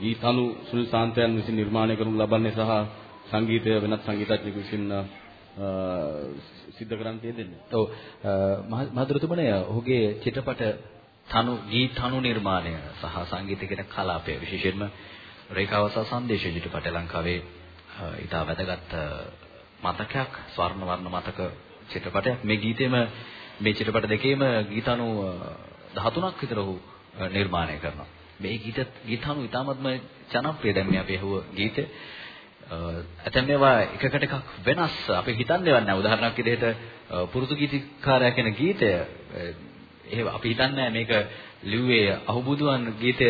ගී තනු සුනිල් සාන්තයන් විසින් නිර්මාණය කරනු ලබන්නේ සහ සංගීතය වෙනත් සංගීතඥයෙකු විසින් සිද්ධ කරන්න තියෙන්නේ. ඔව් මහදුරතුමනේ ඔහුගේ චිත්‍රපට තනු ගී තනු නිර්මාණය සහ සංගීත කියන කලාපය විශේෂයෙන්ම රේඛාවසා සංදේශ චිත්‍රපට ලංකාවේ ඉතා වැදගත් මතකයක් ස්වර්ණ වර්ණ මතක චිත්‍රපටයක්. මේ ගීතෙම මේ චිත්‍රපට දෙකේම ගීතණු 13ක් විතර ඔහු නිර්මාණය කරනවා. මේ ගීත ගීතණු ඉතාමත්ම ජනප්‍රිය. දැන් මේ අපි අහුව ගීතය ඇතැම් ඒවා එකකට එකක් වෙනස්. අපි හිතන්නේ නැහැ. උදාහරණයක් විදිහට පෘතුගීතිකාරයා කියන ගීතය එහෙම අපි හිතන්නේ මේක ලිව්වේ අහුබුදුවන් ගීතය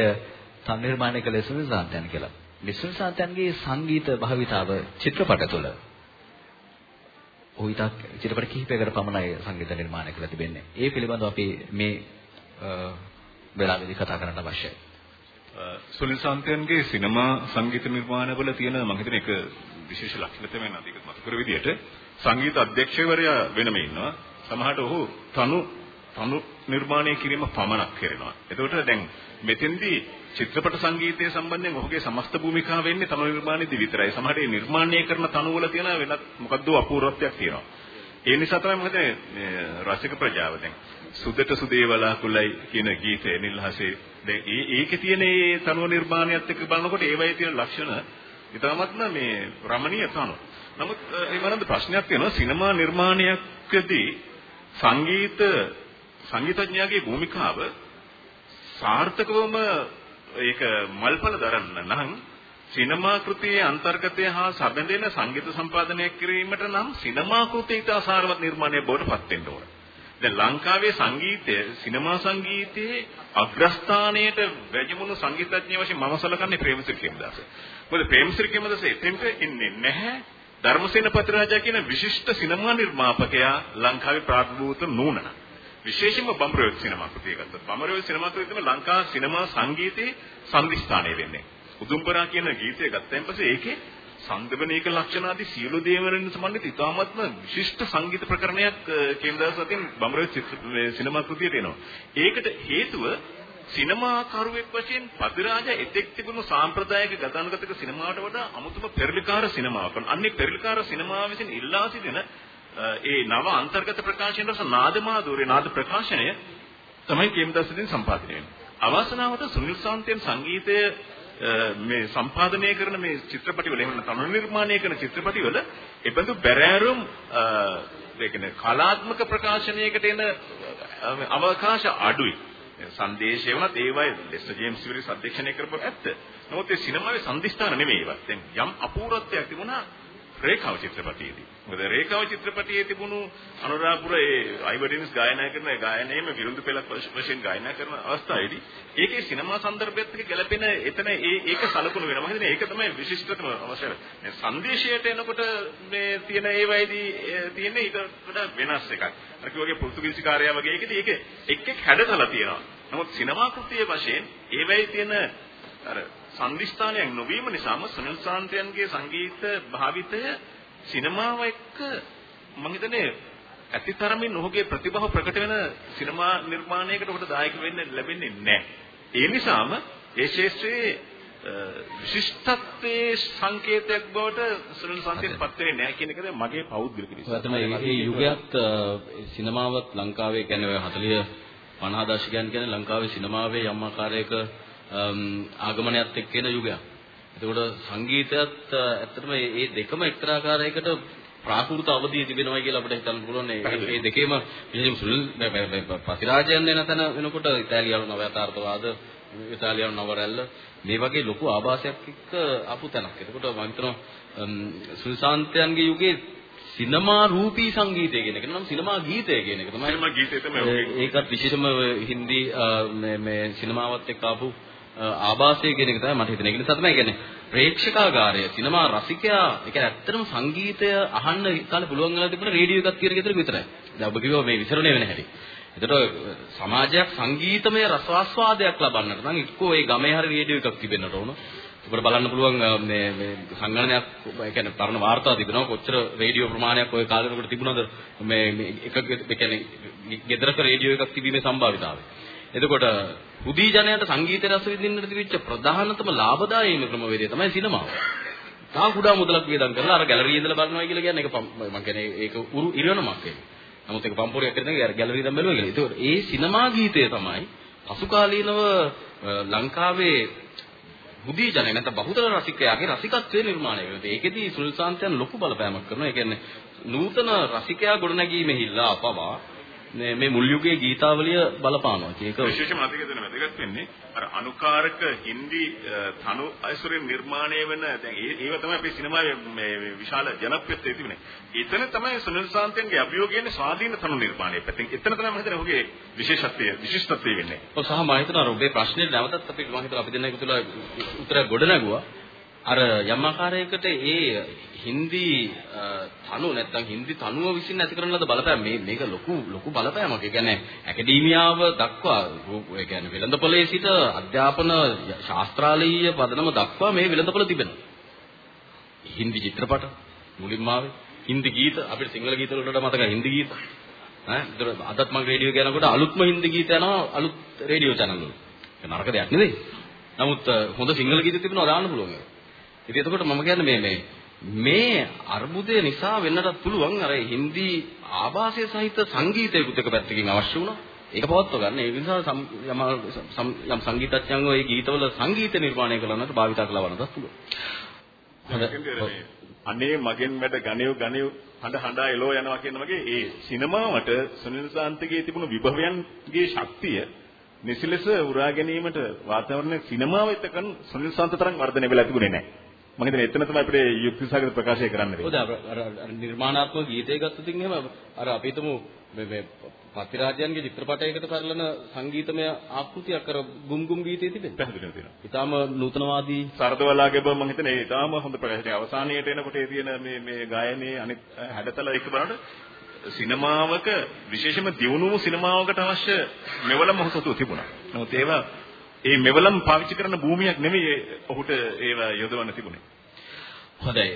තම නිර්මාණය කළ සුනිල් සාන්තයන් කියලා. මේ සුනිල් සාන්තයන්ගේ සංගීත භාවිතාව චිත්‍රපට තුළ ඔහු ඉතක් චිත්‍රපට කිහිපයකට පමණයි සංගීත නිර්මාණය කරලා තිබෙන්නේ. ඒ පිළිබඳව අපි මේ වෙලාවේදී කතා කරන්න අවශ්‍යයි. සුනිල් සාන්තයන්ගේ සිනමා සංගීත නිර්මාණවල තියෙන මම හිතන එක විශේෂ ලක්ෂණ තමයි නදීක මත කර විදිහට සංගීත අධ්‍යක්ෂකවරයා වෙනම ඉන්නවා. සමහරට ඔහු තනු තනු නිර්මාණය කිරීම පමණක් කරනවා. එතකොට දැන් මෙතෙන්දී චිත්‍රපට සංගීතය සම්බන්ධයෙන් ඔහුගේ සමස්ත භූමිකාව වෙන්නේ තනු නිර්මාණයේදී විතරයි. සමහර ඒ නිර්මාණය කරන තනුවල තියෙන වෙනත් මොකද්ද අපූර්වත්වයක් තියෙනවා. ඒ නිසා තමයි මොකද රසික ප්‍රජාව දැන් සුදට සුදේවලා කුලයි කියන ගීතය නිල්හසේ දැන් ඒ ඒකේ තියෙන ඒ තනුව නිර්මාණයත් එක්ක බලනකොට ඒවයේ තියෙන ලක්ෂණ ඉතාමත්ම මේ රමණීය තනු. නමුත් ඒ වරන්ද ප්‍රශ්නයක් තියෙනවා සිනමා නිර්මාණයකදී සංගීත සංගීතඥයාගේ භූමිකාව සාර්ථකවම ඒක මල්පල දරන්න නම් සිනමා කෘතියේ අන්තර්ගතය හා සැබඳෙන සංගීත සම්පාදනය කිරීමට නම් සිනමා කෘතිය ඉතා සාරවත් නිර්මාණයක් බවට පත් වෙන්න ඕන. දැන් ලංකාවේ සංගීතය සිනමා සංගීතයේ අග්‍රස්ථානයට වැජමුණු සංගීතඥය වශයෙන් මම සලකන්නේ ප්‍රේමසිරි කේමදාස. මොකද ප්‍රේමසිරි කේමදාස එතෙන්ට එන්නේ නැහැ. ධර්මසේන පතිරාජා කියන විශිෂ්ට සිනමා නිර්මාපකයා ලංකාවේ ප්‍රාත්භූත නූනන. විශේෂයෙන්ම බඹරොයොත් සිනමා කෘතිය ගත්තොත් බඹරොයොත් සිනමා කෘතිය තමයි ලංකා සිනමා සංගීතයේ සංදිස්ථානය වෙන්නේ. උදුම්බරා කියන ගීතය ගත්තයින් පස්සේ ඒකේ සංදවනීක ලක්ෂණ ආදී සියලු දේවලින් සම්බන්ධිත ඉතාමත්ම විශිෂ්ට සංගීත ප්‍රකරණයක් කේන්දරස් අතින් බඹරොයොත් සිනමා කෘතියට එනවා. ඒකට හේතුව සිනමාකරුවෙක් වශයෙන් පතිරාජා එතෙක් තිබුණු සාම්ප්‍රදායික ගතානුගතික සිනමාවට වඩා අමුතුම පෙරලිකාර සිනමාවක්. අන්නේ පෙරලිකාර සිනමාව විසින් ඉල්ලා සිටින ඒ නව අන්තර්ගත ප්‍රකාශන රස නාදමාధుරේ නාද ප්‍රකාශනය තමයි කේමදාසෙන් සම්පාදනය වෙන්නේ. අවසනාවට සුනිල් සාන්තයන් සංගීතය මේ සම්පාදනය කරන මේ චිත්‍රපටිවල එහෙම නැත්නම් නිර්මාණය කරන චිත්‍රපටිවල එබඳු බැරෑරුම් ඒ කියන්නේ කලාත්මක ප්‍රකාශනයකට එන අවකාශ අඩුයි. සංදේශය වුණත් ඒවයි ලෙස්ටර් ජේම්ස් විරිස් අධ්‍යක්ෂණය කරපු ඇත්ත. නමුත් ඒ සිනමාවේ සංදිස්ථාන නෙමෙයි ඒවා. දැන් යම් අපූර්වත්වයක් තිබුණා රේඛාව චිත්‍රපටයේදී. මොකද රේඛාව චිත්‍රපටයේ තිබුණු අනුරාධපුර ඒ අයිවර්ඩින්ස් ගායනා කරන ගායනයේම විරුද්ධ පෙළක් වශයෙන් ගායනා කරන අවස්ථාවේදී ඒකේ සිනමා සංදර්භයත් එක්ක ගැලපෙන එතන ඒ ඒක සලකුණු වෙනවා. මම හිතන්නේ ඒක තමයි විශිෂ්ටතම අවශ්‍ය. මේ සංදේශයට එනකොට මේ තියෙන ඒ වයිදී තියෙන ඊට වඩා වෙනස් එකක්. අර කිව්වාගේ පෘතුගීසි කාර්යය වගේ එකදී ඒක එක් එක් හැඩතල තියෙනවා. නමුත් සිනමා කෘතියේ වශයෙන් ඒ වෙයි තියෙන අර සංදිස්ථානයක් නොවීම නිසාම සුනිල් සාන්තයන්ගේ සංගීත භාවිතය සිනමාව එක්ක මම හිතන්නේ ඇතිතරමින් ඔහුගේ ප්‍රතිභාව ප්‍රකට වෙන සිනමා නිර්මාණයකට ඔහුට දායක වෙන්න ලැබෙන්නේ නැහැ. ඒ නිසාම ඒ ශාස්ත්‍රයේ විශිෂ්ටත්වයේ සංකේතයක් බවට සුනිල් සාන්තයන් පත් වෙන්නේ නැහැ කියන එකද මගේ පෞද්ගලික විශ්වාසය. තමයි මේ යුගයත් සිනමාවත් ලංකාවේ කියන්නේ 40 50 දශකයන් කියන්නේ ලංකාවේ සිනමාවේ යම් ආකාරයක ආගමනයත් එක්ක එන යුගයක්. එතකොට සංගීතයත් ඇත්තටම මේ දෙකම එක්තරා ආකාරයකට ප්‍රාකෘත අවධිය තිබෙනවා කියලා අපිට හිතන්න පුළුවන්. මේ දෙකේම විශේෂම සුල් ප්‍රතිරාජයන් වෙන තැන වෙනකොට ඉතාලියානු නව යථාර්ථවාද ඉතාලියානු නව රැල්ල මේ වගේ ලොකු ආభాසයක් එක්ක ආපු තැනක්. එතකොට මම හිතනවා සුල්සාන්තයන්ගේ යුගයේ සිනමා රූපී සංගීතය කියන එක නම් සිනමා ගීතය කියන එක තමයි. සිනමා ගීතය තමයි. ඒකත් විශේෂම හින්දි මේ සිනමාවත් එක්ක ආපු ආభాසය කියන එක තමයි මට හිතෙන. ඒක නිසා තමයි කියන්නේ ප්‍රේක්ෂකාගාරය, සිනමා රසිකයා, ඒ කියන්නේ ඇත්තටම සංගීතය අහන්න කාලේ පුළුවන් වෙලා තිබුණ රේඩියෝ එකක් කියන ගෙදර විතරයි. දැන් ඔබ කිව්වා මේ විසරණේ වෙන හැටි. එතකොට සමාජයක් සංගීතමය රසාස්වාදයක් ලබන්නට නම් එක්කෝ ඒ ගමේ හරි රේඩියෝ එකක් තිබෙන්නට ඕන. ඔබට බලන්න පුළුවන් මේ මේ සංගණනයක් ඒ කියන්නේ තරණ වාර්තා තිබෙනවා කොච්චර රේඩියෝ ප්‍රමාණයක් ওই කාලේ උකට තිබුණාද මේ එක ඒ කියන්නේ ගෙදරක රේඩියෝ එකක් තිබීමේ සම්භාවිතාවය. එතකොට හුදී ජනයාට සංගීත රස විඳින්නට තිබිච්ච ප්‍රධානතම ලාභදායීම ක්‍රමවේදය තමයි සිනමාව. තා කුඩා මුදලක් වියදම් කරලා අර ගැලරියේ ඉඳලා බලනවා කියලා කියන්නේ ඒක මම කියන්නේ ඒක උරු ඉරණමක් ඒක. නමුත් ඒක පම්පෝරියක් කරන එක ගැලරිය ඉඳන් බැලුවා කියලා. ඒතකොට ඒ සිනමා ගීතය තමයි පසුකාලීනව ලංකාවේ හුදී ජනය නැත්නම් බහුතර රසිකයාගේ රසිකත්වයේ නිර්මාණය වෙනවා. ඒකෙදී සුල්සාන්තයන් ලොකු බලපෑමක් කරනවා. ඒ කියන්නේ නූතන රසිකයා ගොඩනැගීමෙහිලා පවා මේ මුල් යුගයේ ගීතාවලිය බලපානවා. ඒක විශේෂම අතික දෙන වැදගත් වෙන්නේ අර අනුකාරක හින්දි තනු අයසුරින් නිර්මාණය වෙන දැන් ඒව තමයි අපේ සිනමාවේ මේ විශාල ජනප්‍රියත්වය තිබුණේ. එතන තමයි සුනිල් සාන්තයන්ගේ අභියෝගයන්නේ ස්වාධීන තනු නිර්මාණය පැත්තෙන්. එතන තමයි මම හිතන්නේ ඔහුගේ විශේෂත්වය විශිෂ්ටත්වය වෙන්නේ. ඔව් සහ මම හිතනවා ඔබේ ප්‍රශ්නේ නැවතත් අපි මම හිතනවා අපි දෙන්නා එකතු වෙලා උත්තර ගොඩ නැගුවා. අර යම් ආකාරයකට ඒ හින්දි තනුව නැත්නම් හින්දි තනුව විසින් ඇති කරන ලද බලපෑම මේ මේක ලොකු ලොකු බලපෑමක්. ඒ කියන්නේ ඇකඩීමියාව දක්වා ඒ කියන්නේ වෙළඳපොලේ සිට අධ්‍යාපන ශාස්ත්‍රාලීය පදනම දක්වා මේ වෙළඳපොල තිබෙනවා. හින්දි චිත්‍රපට මුලින්ම ආවේ හින්දි ගීත අපිට සිංහල ගීත වලට මතකයි හින්දි ගීත. ඈ ඒතර අදත් මම රේඩියෝ කියනකොට අලුත්ම හින්දි ගීත යනවා අලුත් රේඩියෝ channel වල. ඒක නරක දෙයක් නෙවෙයි. නමුත් හොඳ සිංහල ගීත තිබුණා දාන්න පුළුවන් ඒක. ඉතින් එතකොට මම කියන්නේ මේ මේ මේ අර්බුදය නිසා වෙන්නටත් පුළුවන් අර හින්දි ආభాසය සහිත සංගීතයකුත් එක පැත්තකින් අවශ්‍ය වුණා. ඒක පවත්ව ගන්න. ඒ නිසා යම් යම් සංගීතඥයන්ව ඒ ගීතවල සංගීත නිර්මාණය කරනකට භාවිතා කළවන්නත් පුළුවන්. අනේ මගෙන් වැඩ ගණියු ගණියු හඬ හඬා එලෝ යනවා කියන වගේ ඒ සිනමාවට සුනිල් සාන්තගේ තිබුණු විභවයන්ගේ ශක්තිය නිසිලෙස උරා ගැනීමට වාතාවරණ සිනමාව එතකන් සුනිල් සාන්ත තරම් වර්ධනය වෙලා තිබුණේ නැහැ. මම හිතන්නේ එතන තමයි අපිට යුක්තිසහගත ප්‍රකාශය කරන්න වෙන්නේ. ඔව් අර නිර්මාණාත්මක ගීතය ගත්තොත් එහෙම අර අපි හිතමු මේ පත්තිරාජයන්ගේ චිත්‍රපටයකට පෙරලන සංගීතමය ආකෘතියක් අර ගුම් ගුම් ගීතයේ තිබෙනවා. පැහැදිලිව තියෙනවා. ඊටාම නූතනවාදී සරදවලාගේ බව මම හිතන්නේ ඊටාම හොඳ ප්‍රකාශනයක්. අවසානයේට එනකොට ඒ තියෙන මේ මේ ගායනයේ අනිත් හැඩතල එක බලනකොට සිනමාවක විශේෂම දියුණුව සිනමාවකට අවශ්‍ය මෙවලම හොසතු තිබුණා. නමුත් ඒවා ඒ මෙවලම් පාවිච්චි කරන භූමියක් නෙමෙයි ඔහුට ඒව යොදවන්න තිබුණේ. හොඳයි.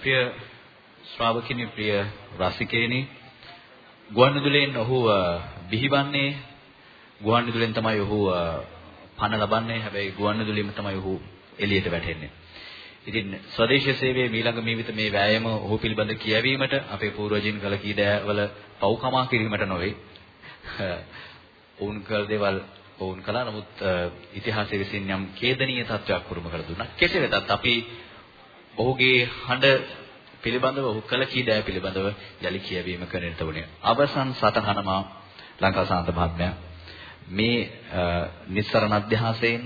ප්‍රිය ශ්‍රාවකිනි ප්‍රිය රසිකේනි ගුවන්විදුලියෙන් ඔහු බිහිවන්නේ ගුවන්විදුලියෙන් තමයි ඔහු පණ ලබන්නේ. හැබැයි ගුවන්විදුලියෙම තමයි ඔහු එළියට වැටෙන්නේ. ඉතින් ස්වදේශීය සේවයේ මීළඟ මීවිත මේ වෑයම ඔහු පිළිබඳ කියවීමට අපේ පූර්වජින් කළ කී දෑවල පව්කමා කිරීමට නොවේ. ඔවුන් කළ දේවල් ඔවුන් කළා. නමුත් ඉතිහාසයේ විසින් යම් ඛේදනීය තත්වයක් පුරුම කර දුන්නා. කෙසේ වෙතත් අපි ඔහුගේ හඬ පිළිබඳව ඔහු කළ කී දෑ පිළිබඳව යලි කියවීම කරන්නට වුණේ. අවසන් සටහනම ලංකාසාන්ත මහත්මයා මේ නිස්සරණ අධ්‍යාසයෙන්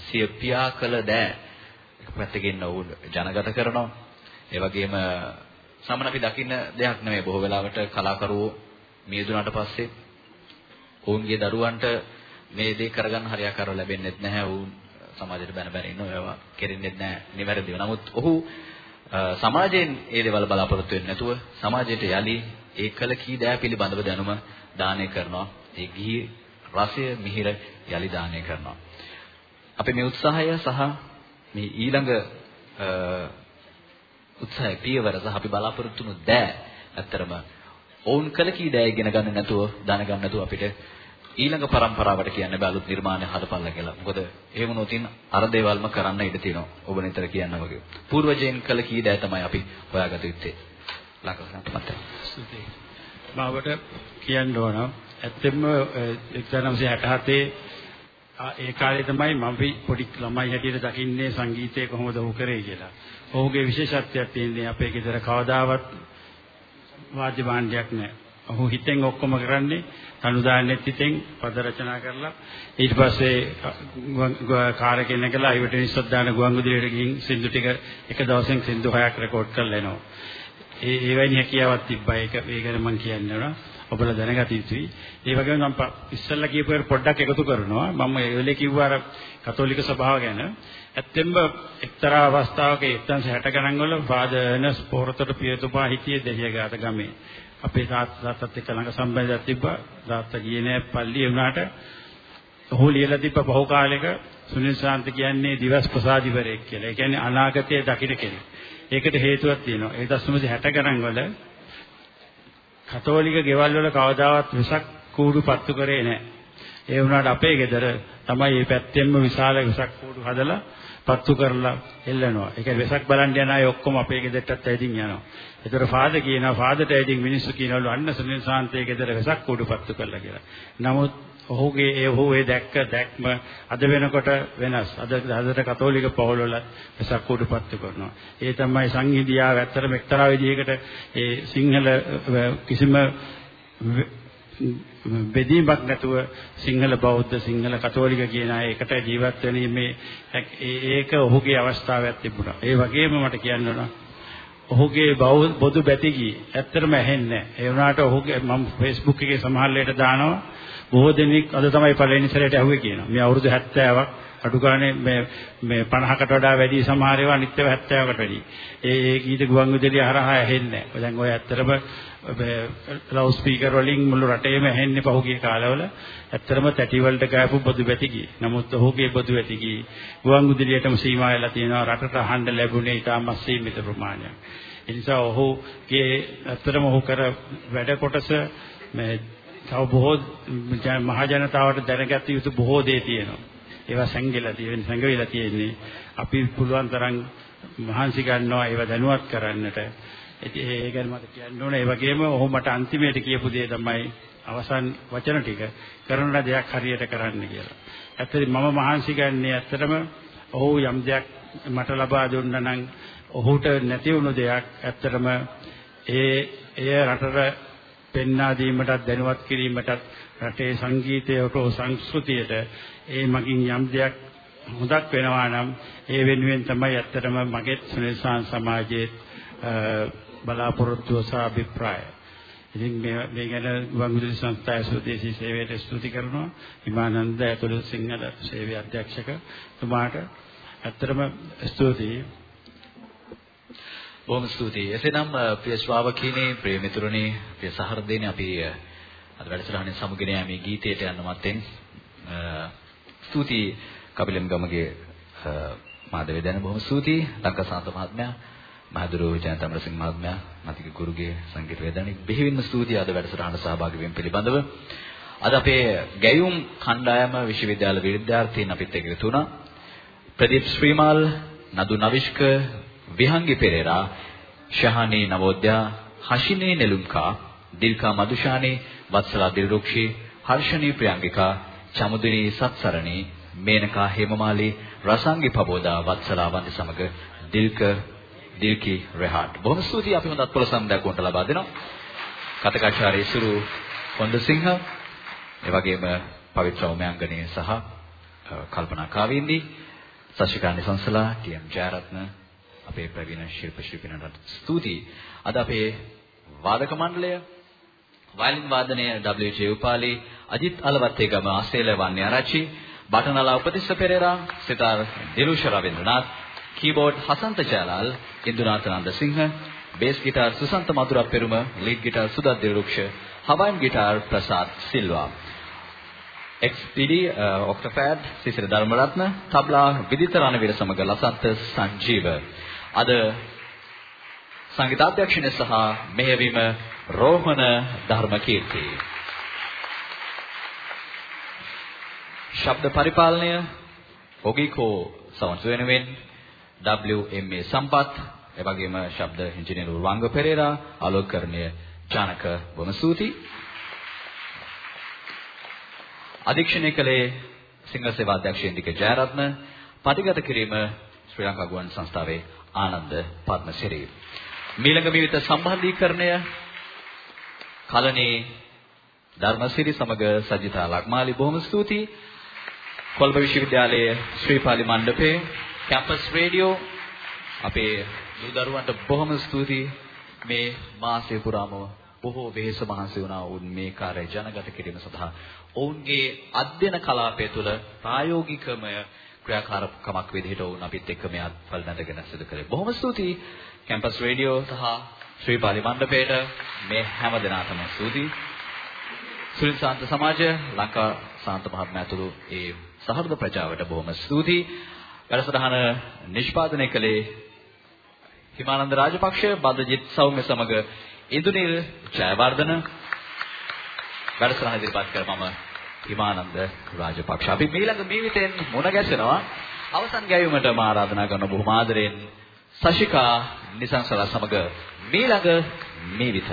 සිය පියා කළ දෑ එක පැත්තකින් ඔහු ජනගත කරනවා. ඒ වගේම සමන අපි දකින්න දෙයක් නෙමෙයි බොහෝ වෙලාවට කලාකරුවෝ මියදුනාට පස්සේ ඔවුන්ගේ දරුවන්ට මේ දේ කරගන්න හරියාකාරව ලැබෙන්නේ නැහැ. ඔවුන් සමාජයට බැන බැන ඉන්නවා. ඒවා කෙරෙන්නේ නැහැ නිවැරදිව. නමුත් ඔහු සමාජයෙන් ඒ දේවල් බලාපොරොත්තු වෙන්නේ නැතුව සමාජයට යලි ඒ කල කී දෑ පිළිබඳව දැනුම දානය කරනවා. ඒ ගිහි රසය මිහිර යලි දානය කරනවා. අපේ මේ උත්සාහය සහ මේ ඊළඟ උත්සාහය පියවර සහ අපි බලාපොරොත්තු වුණු දෑ ඇත්තරම ඔවුන් කළ කීඩෑ ඉගෙන ගන්න නැතුව දැනගන්න නැතුව අපිට ඊළඟ પરම්පරාවට කියන්න බෑ අලුත් නිර්මාණ හදපල්ලා කියලා. මොකද එහෙම නොතින් අර දේවල්ම කරන්න ඉඩ තියෙනවා. ඔබ නිතර කියනා වගේ. పూర్වජයෙන් කළ කීඩෑ තමයි අපි හොයාගත යුත්තේ. ලකසන්ත මතයි. සුදී. මාවට කියන්න ඕන ඇත්තෙන්ම 1967 ඒ කාලේ තමයි මම පොඩි ළමයි හැටියට දකින්නේ සංගීතය කොහොමද ඔහු කරේ කියලා. ඔහුගේ විශේෂත්වයක් තියෙන්නේ අපේ ගෙදර කවදාවත් වාද්‍ය භාණ්ඩයක් නැහැ. ඔහු හිතෙන් ඔක්කොම කරන්නේ අනුදානෙත් හිතෙන් පද රචනා කරලා ඊට පස්සේ කාර් එකේ නැගලා අයිවට නිස්සත් දාන ගුවන්විදුලියට ගිහින් සින්දු ටික එක දවසෙන් සින්දු හයක් රෙකෝඩ් කරලා එනවා. ඒ එවැනි හැකියාවක් තිබ්බා ඒක ඒකට මම කියන්නේ නේද? ඔබලා දැනගත යුතුයි. ඒ වගේම මම ඉස්සෙල්ලා කියපු එක පොඩ්ඩක් එකතු කරනවා. මම ඒ වෙලේ කිව්වා අර කතෝලික සභාව ගැන. ඇත්තෙන්ම එක්තරා අවස්ථාවක 1960 ගණන් වල ෆාදර් එර්නස් පොරතට පියතුමා හිටියේ දෙහියගාත ගමේ. අපේ තාත්තත් එක්ක ළඟ සම්බන්ධයක් තිබ්බා. තාත්තා ගියේ නෑ පල්ලිය වුණාට ඔහු ලියලා තිබ්බ බහු කාලෙක සුනිල් ශාන්ත කියන්නේ දිවස් ප්‍රසාදිවරයෙක් කියලා. ඒ කියන්නේ අනාගතයේ දකින්න කෙනෙක්. ඒකට හේතුවක් තියෙනවා. 1960 ගණන් වල කතෝලික ගෙවල් වල කවදාවත් විසක් කූඩු පත්තු කරේ නැහැ. ඒ වුණාට අපේ ගෙදර තමයි මේ පැත්තෙන්ම විශාල විසක් කූඩු හදලා පත්තු කරලා එල්ලනවා. ඒක වෙසක් බලන්න යන අය ඔක්කොම අපේ ගෙදරටත් ඇවිදින් යනවා. ඒතර ෆාදර් කියනවා ෆාදර්ට ඇවිදින් මිනිස්සු කියනවලු අන්න සුනිල් සාන්තේ ගෙදර වෙසක් කූඩු පත්තු කරලා කියලා. නමුත් ඔහුගේ ඒ ඔහු ඒ දැක්ක දැක්ම අද වෙනකොට වෙනස්. අද හදට කතෝලික පවුල්වල වෙසක් කූඩු පත්තු කරනවා. ඒ තමයි සංහිඳියාව ඇත්තටම එක්තරා විදිහකට ඒ සිංහල කිසිම බෙදීමක් නැතුව සිංහල බෞද්ධ සිංහල කතෝලික කියන අය එකට ජීවත් වෙනීමේ ඒක ඔහුගේ අවස්ථාවක් තිබුණා. ඒ වගේම මට කියන්න ඕන ඔහුගේ බොදු බැතිගී ඇත්තටම ඇහෙන්නේ නැහැ. ඒ වුණාට ඔහුගේ මම Facebook එකේ සමහරලට දානවා බොහෝ දෙනෙක් අද තමයි පළවෙනි සැරේට ඇහුවේ කියනවා. මේ අවුරුදු 70ක් අඩු ගානේ මේ මේ 50කට වඩා වැඩි සමහර ඒවා නිත්‍යව 70කට වැඩි. ඒ ඒ ගීත ගුවන් විදුලිය හරහා ඇහෙන්නේ නැහැ. දැන් ඔය ඇත්තටම ලවුඩ් ස්පීකර් වලින් මුළු රටේම ඇහෙන්නේ පහුගිය කාලවල. ඇත්තටම තැටි වලට ගාපු බොදු වැටි ගී. නමුත් ඔහුගේ බොදු වැටි ගී ගුවන් විදුලියටම සීමා වෙලා තියෙනවා. රටට අහන්න ලැබුණේ ඉතාමත් සීමිත ප්‍රමාණයක්. ඒ නිසා ඔහුගේ ඇත්තටම ඔහු කර වැඩ කොටස මේ තව බොහෝ මහ ජනතාවට දැනගත යුතු බොහෝ දේ තියෙනවා. ඒවා සංගෙලා තියෙන සංගෙවිලා තියෙන්නේ අපි පුළුවන් තරම් මහන්සි ගන්නවා ඒවා දැනුවත් කරන්නට ඒ ගැන මට කියන්න ඕනේ ඒ වගේම ඔහු මට අන්තිමයට කියපු දේ තමයි අවසන් වචන ටික කරන දෙයක් හරියට කරන්න කියලා. ඇත්තටම මම මහන්සි ගන්නේ ඇත්තටම ඔහු යම් දෙයක් මට ලබා දුන්නා නම් ඔහුට නැති වුණු දෙයක් ඇත්තටම ඒ එය රටට පෙන්වා දීමටත් දැනුවත් කිරීමටත් රටේ සංගීතයට සංස්කෘතියට ඒ මගින් යම් දෙයක් හොඳක් වෙනවා නම් ඒ වෙනුවෙන් තමයි ඇත්තටම මගේ සුනිල්සාන් සමාජයේ බලාපොරොත්තුව සහ අභිප්‍රාය. ඉතින් මේ මේ ගැන වංගුදුලි සංස්ථාවේ ස්වදේශී සේවයට ස්තුති කරනවා. හිමානන්ද ඇතුළු සිංහල සේවයේ අධ්‍යක්ෂක තුමාට ඇත්තටම ස්තුතියි. බොහොම ස්තුතියි. එසේනම් ප්‍රිය ශ්‍රාවකීනි, ප්‍රිය මිතුරුනි, ප්‍රිය සහෘදයනි අපි අද වැඩසටහනේ සමුගෙන යෑමේ ගීතයට යන්න මත්තෙන් ස්තුතියි කපිලම් ගමගේ මාධව දැන බොහොම ස්තුතියි ලංකාසාන්ත මහත්මයා මහදුරු ජයන්තමරසිංහ මහත්මයා මතික ගුරුගේ සංගීත වේදනි බෙහෙවින්ම ස්තුතියි. අද වැඩසටහන සහභාගී වීම පිළිබඳව. අද අපේ ගැයුම් කණ්ඩායම විශ්වවිද්‍යාල විද්‍යාර්ථීන් අපිත් එක්ක තුනා ප්‍රදීප් ශ්‍රීමාල් නදු නවිෂ්ක විහංගි පෙරේරා ශහානී නවෝද්‍යා හෂිනේ නෙළුම්කා දිල්කා මදුෂානේ වත්සලා දිල්රුක්ෂී හර්ෂණී ප්‍රියංගිකා චමුදිනී සත්සරණී මේනකා හේමමාලී රසංගි පබෝදා වත්සලා වන්දි සමග දිල්ක දිල්කි රෙහාට් බොහොම ස්තුතියි අපි හොඳත් ප්‍රසන්නයක් වුණට ලබා දෙනවා කතකාචාර්ය ඉසුරු පොන්දසිංහ ඒ වගේම පවිත්‍ර ඔමයන්ගනේ සහ කල්පනා කාවින්දි සශිකානි සංසලා ටීඑම් ජයරත්න අපේ ප්‍රවීණ ශිල්ප ශිල්පිනට ස්තුතියි. අද අපේ වාදක මණ්ඩලය වයලින් වාදනය W.J. උපාලි, අජිත් අලවත්තේගම ආසේල වන්නේ Arachchi, බටනලා Upatissa Perera, sitar Dilusha Ravindranath, keyboard Hasantha Jayalal, Indunatha Nandasinghe, bass guitar Susantha Madhura Peruma, lead guitar Sudath Dilaruksha, Hawaiian guitar Prasad Silva. XPD octopad Sisira Dharmaratne tabla Viditha Ranaweera සමග ලසන්ත සංජීව අද සංගීතාධ්‍යක්ෂණය සහ මෙහෙයවීම රෝහණ ධර්මකීර්ති ශබ්ද පරිපාලනය ඔගිකෝ සවන්සු වෙනුවෙන් WMA සම්පත් එවැගේම ශබ්ද ඉංජිනේරු වංග පෙරේරා ආලෝකකරණය ජානක බොහොම ස්තුතියි අධීක්ෂණය කළේ සිංහල සේවා අධ්‍යක්ෂ ඉන්දික ජයරත්න පටිගත කිරීම ශ්‍රී ලංකා ගුවන් සංස්ථාවේ ආනන්ද පද්මසිරි. මීළඟ විවිධ සම්බන්ධීකරණය කලනේ ධර්මසිරි සමග සජිතා ලක්මාලි බොහොම ස්තුතියි. කොළඹ විශ්වවිද්‍යාලයේ ශ්‍රීපාලි මණ්ඩපේ කැම්පස් රේඩියෝ අපේ දූ දරුවන්ට බොහොම ස්තුතියි මේ මාසය පුරාම බොහෝ වෙහෙස මහන්සි වුණා වුන් මේ කාර්ය ජනගත කිරීම සඳහා ඔවුන්ගේ අධ්‍යයන කලාපය තුළ ප්‍රායෝගිකමය ක්‍රියාකාරකමක් විදිහට ඔවුන් අපිත් එක්ක මේ අත්පල් නැදගෙන සිදු කළේ. බොහොම ස්තුතියි කැම්පස් රේඩියෝ සහ ශ්‍රී පාලි මණ්ඩපයට මේ හැම දිනාටම ස්තුතියි. සුනිල් සාන්ත සමාජය ලංකා සාන්ත මහත්මයා ඇතුළු ඒ සහෘද ප්‍රජාවට බොහොම ස්තුතියි. වැඩසටහන නිෂ්පාදනය කළේ හිමානන්ද රාජපක්ෂ බදජිත් සෞම්‍ය සමග ඉන්දුනිල් ජයවර්ධන වැඩසටහන ඉදිරිපත් කර මම හිමානන්ද රාජපක්ෂ. අපි ඊළඟ මීවිතෙන් මුණ ගැසෙනවා. අවසන් ගැයීමට මා ආරාධනා කරන බොහොම ආදරෙන් සශිකා නිසංසලා සමග ඊළඟ මීවිත.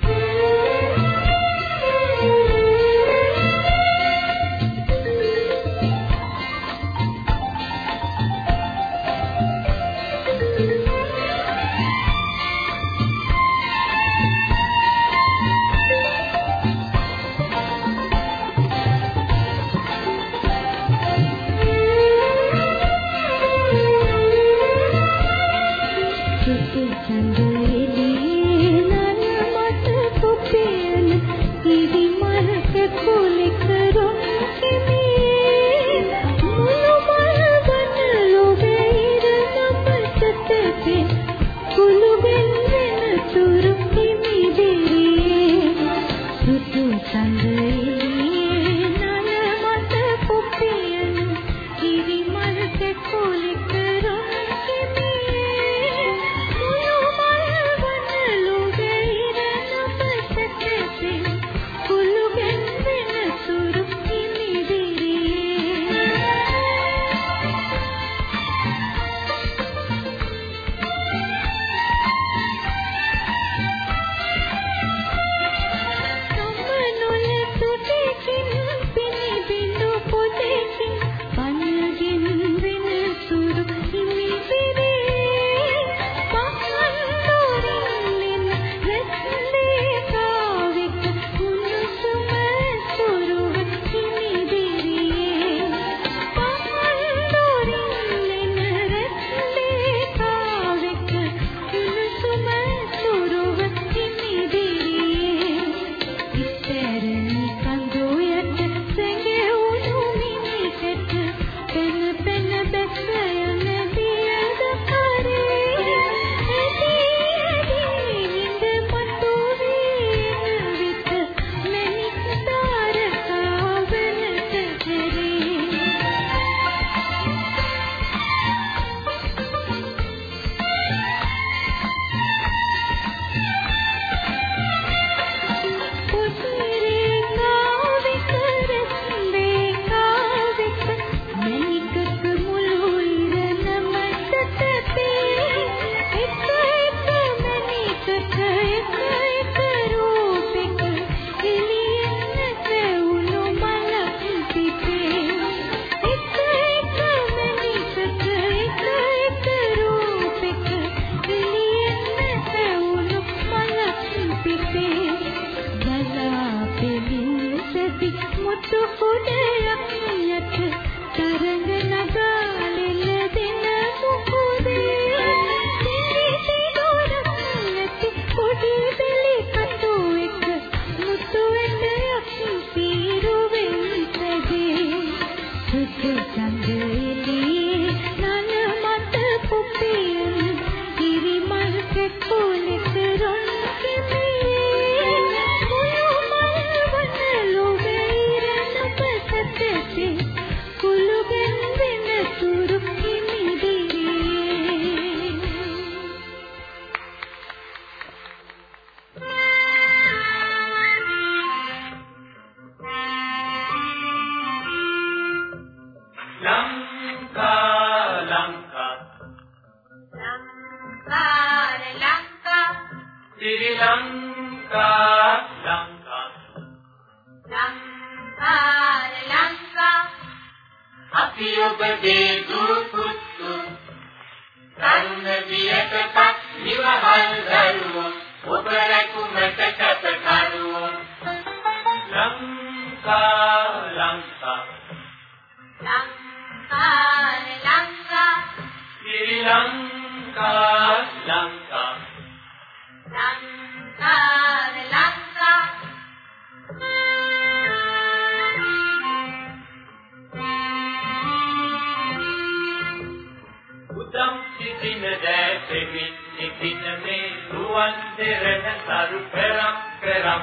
චුටි චන්දෙලි අපි ඔබගේ දූ පුතු. තරුණ වියකපත් නිවහල් දරුවෝ ඔබ රැකුමට කැප කරුවෝ. ලංකා ලංකා. සංසාර ලංකා. ශ්‍රී ලංකා ලංකා. සංසාර ලංකා සිටින දැසෙමින් සිටින මේ රුවන් දෙරණ සරු පෙරම් පෙරම්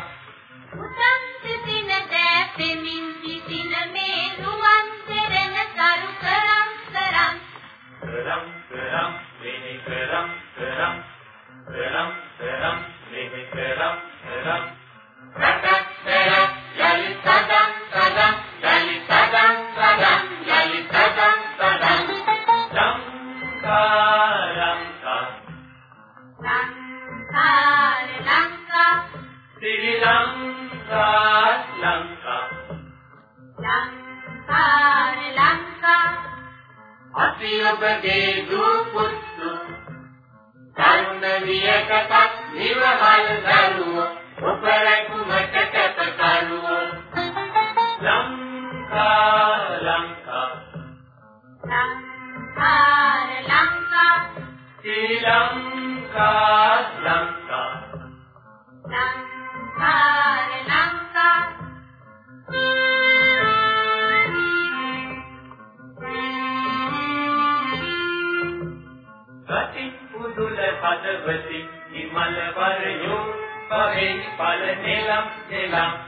උදම් සිටින දැපෙමින් සිටින මේ රුවන් දෙරණ සරු කරම් කරම් පෙරම් පෙරම් මෙහි පෙරම් පෙරම් පෙරම් පෙරම් මෙහි පෙරම් පෙරම් අපි ඔබගේ දූ පුතු තරුණ වියකට නිවහල් දරුවෝ ඔබ රැකුමට කැප කරුවෝ ලංකා ලංකා සංසාර ලංකා ශ්‍රී ලංකා ලංකා සංසාර පවෙහි පල නෙලම්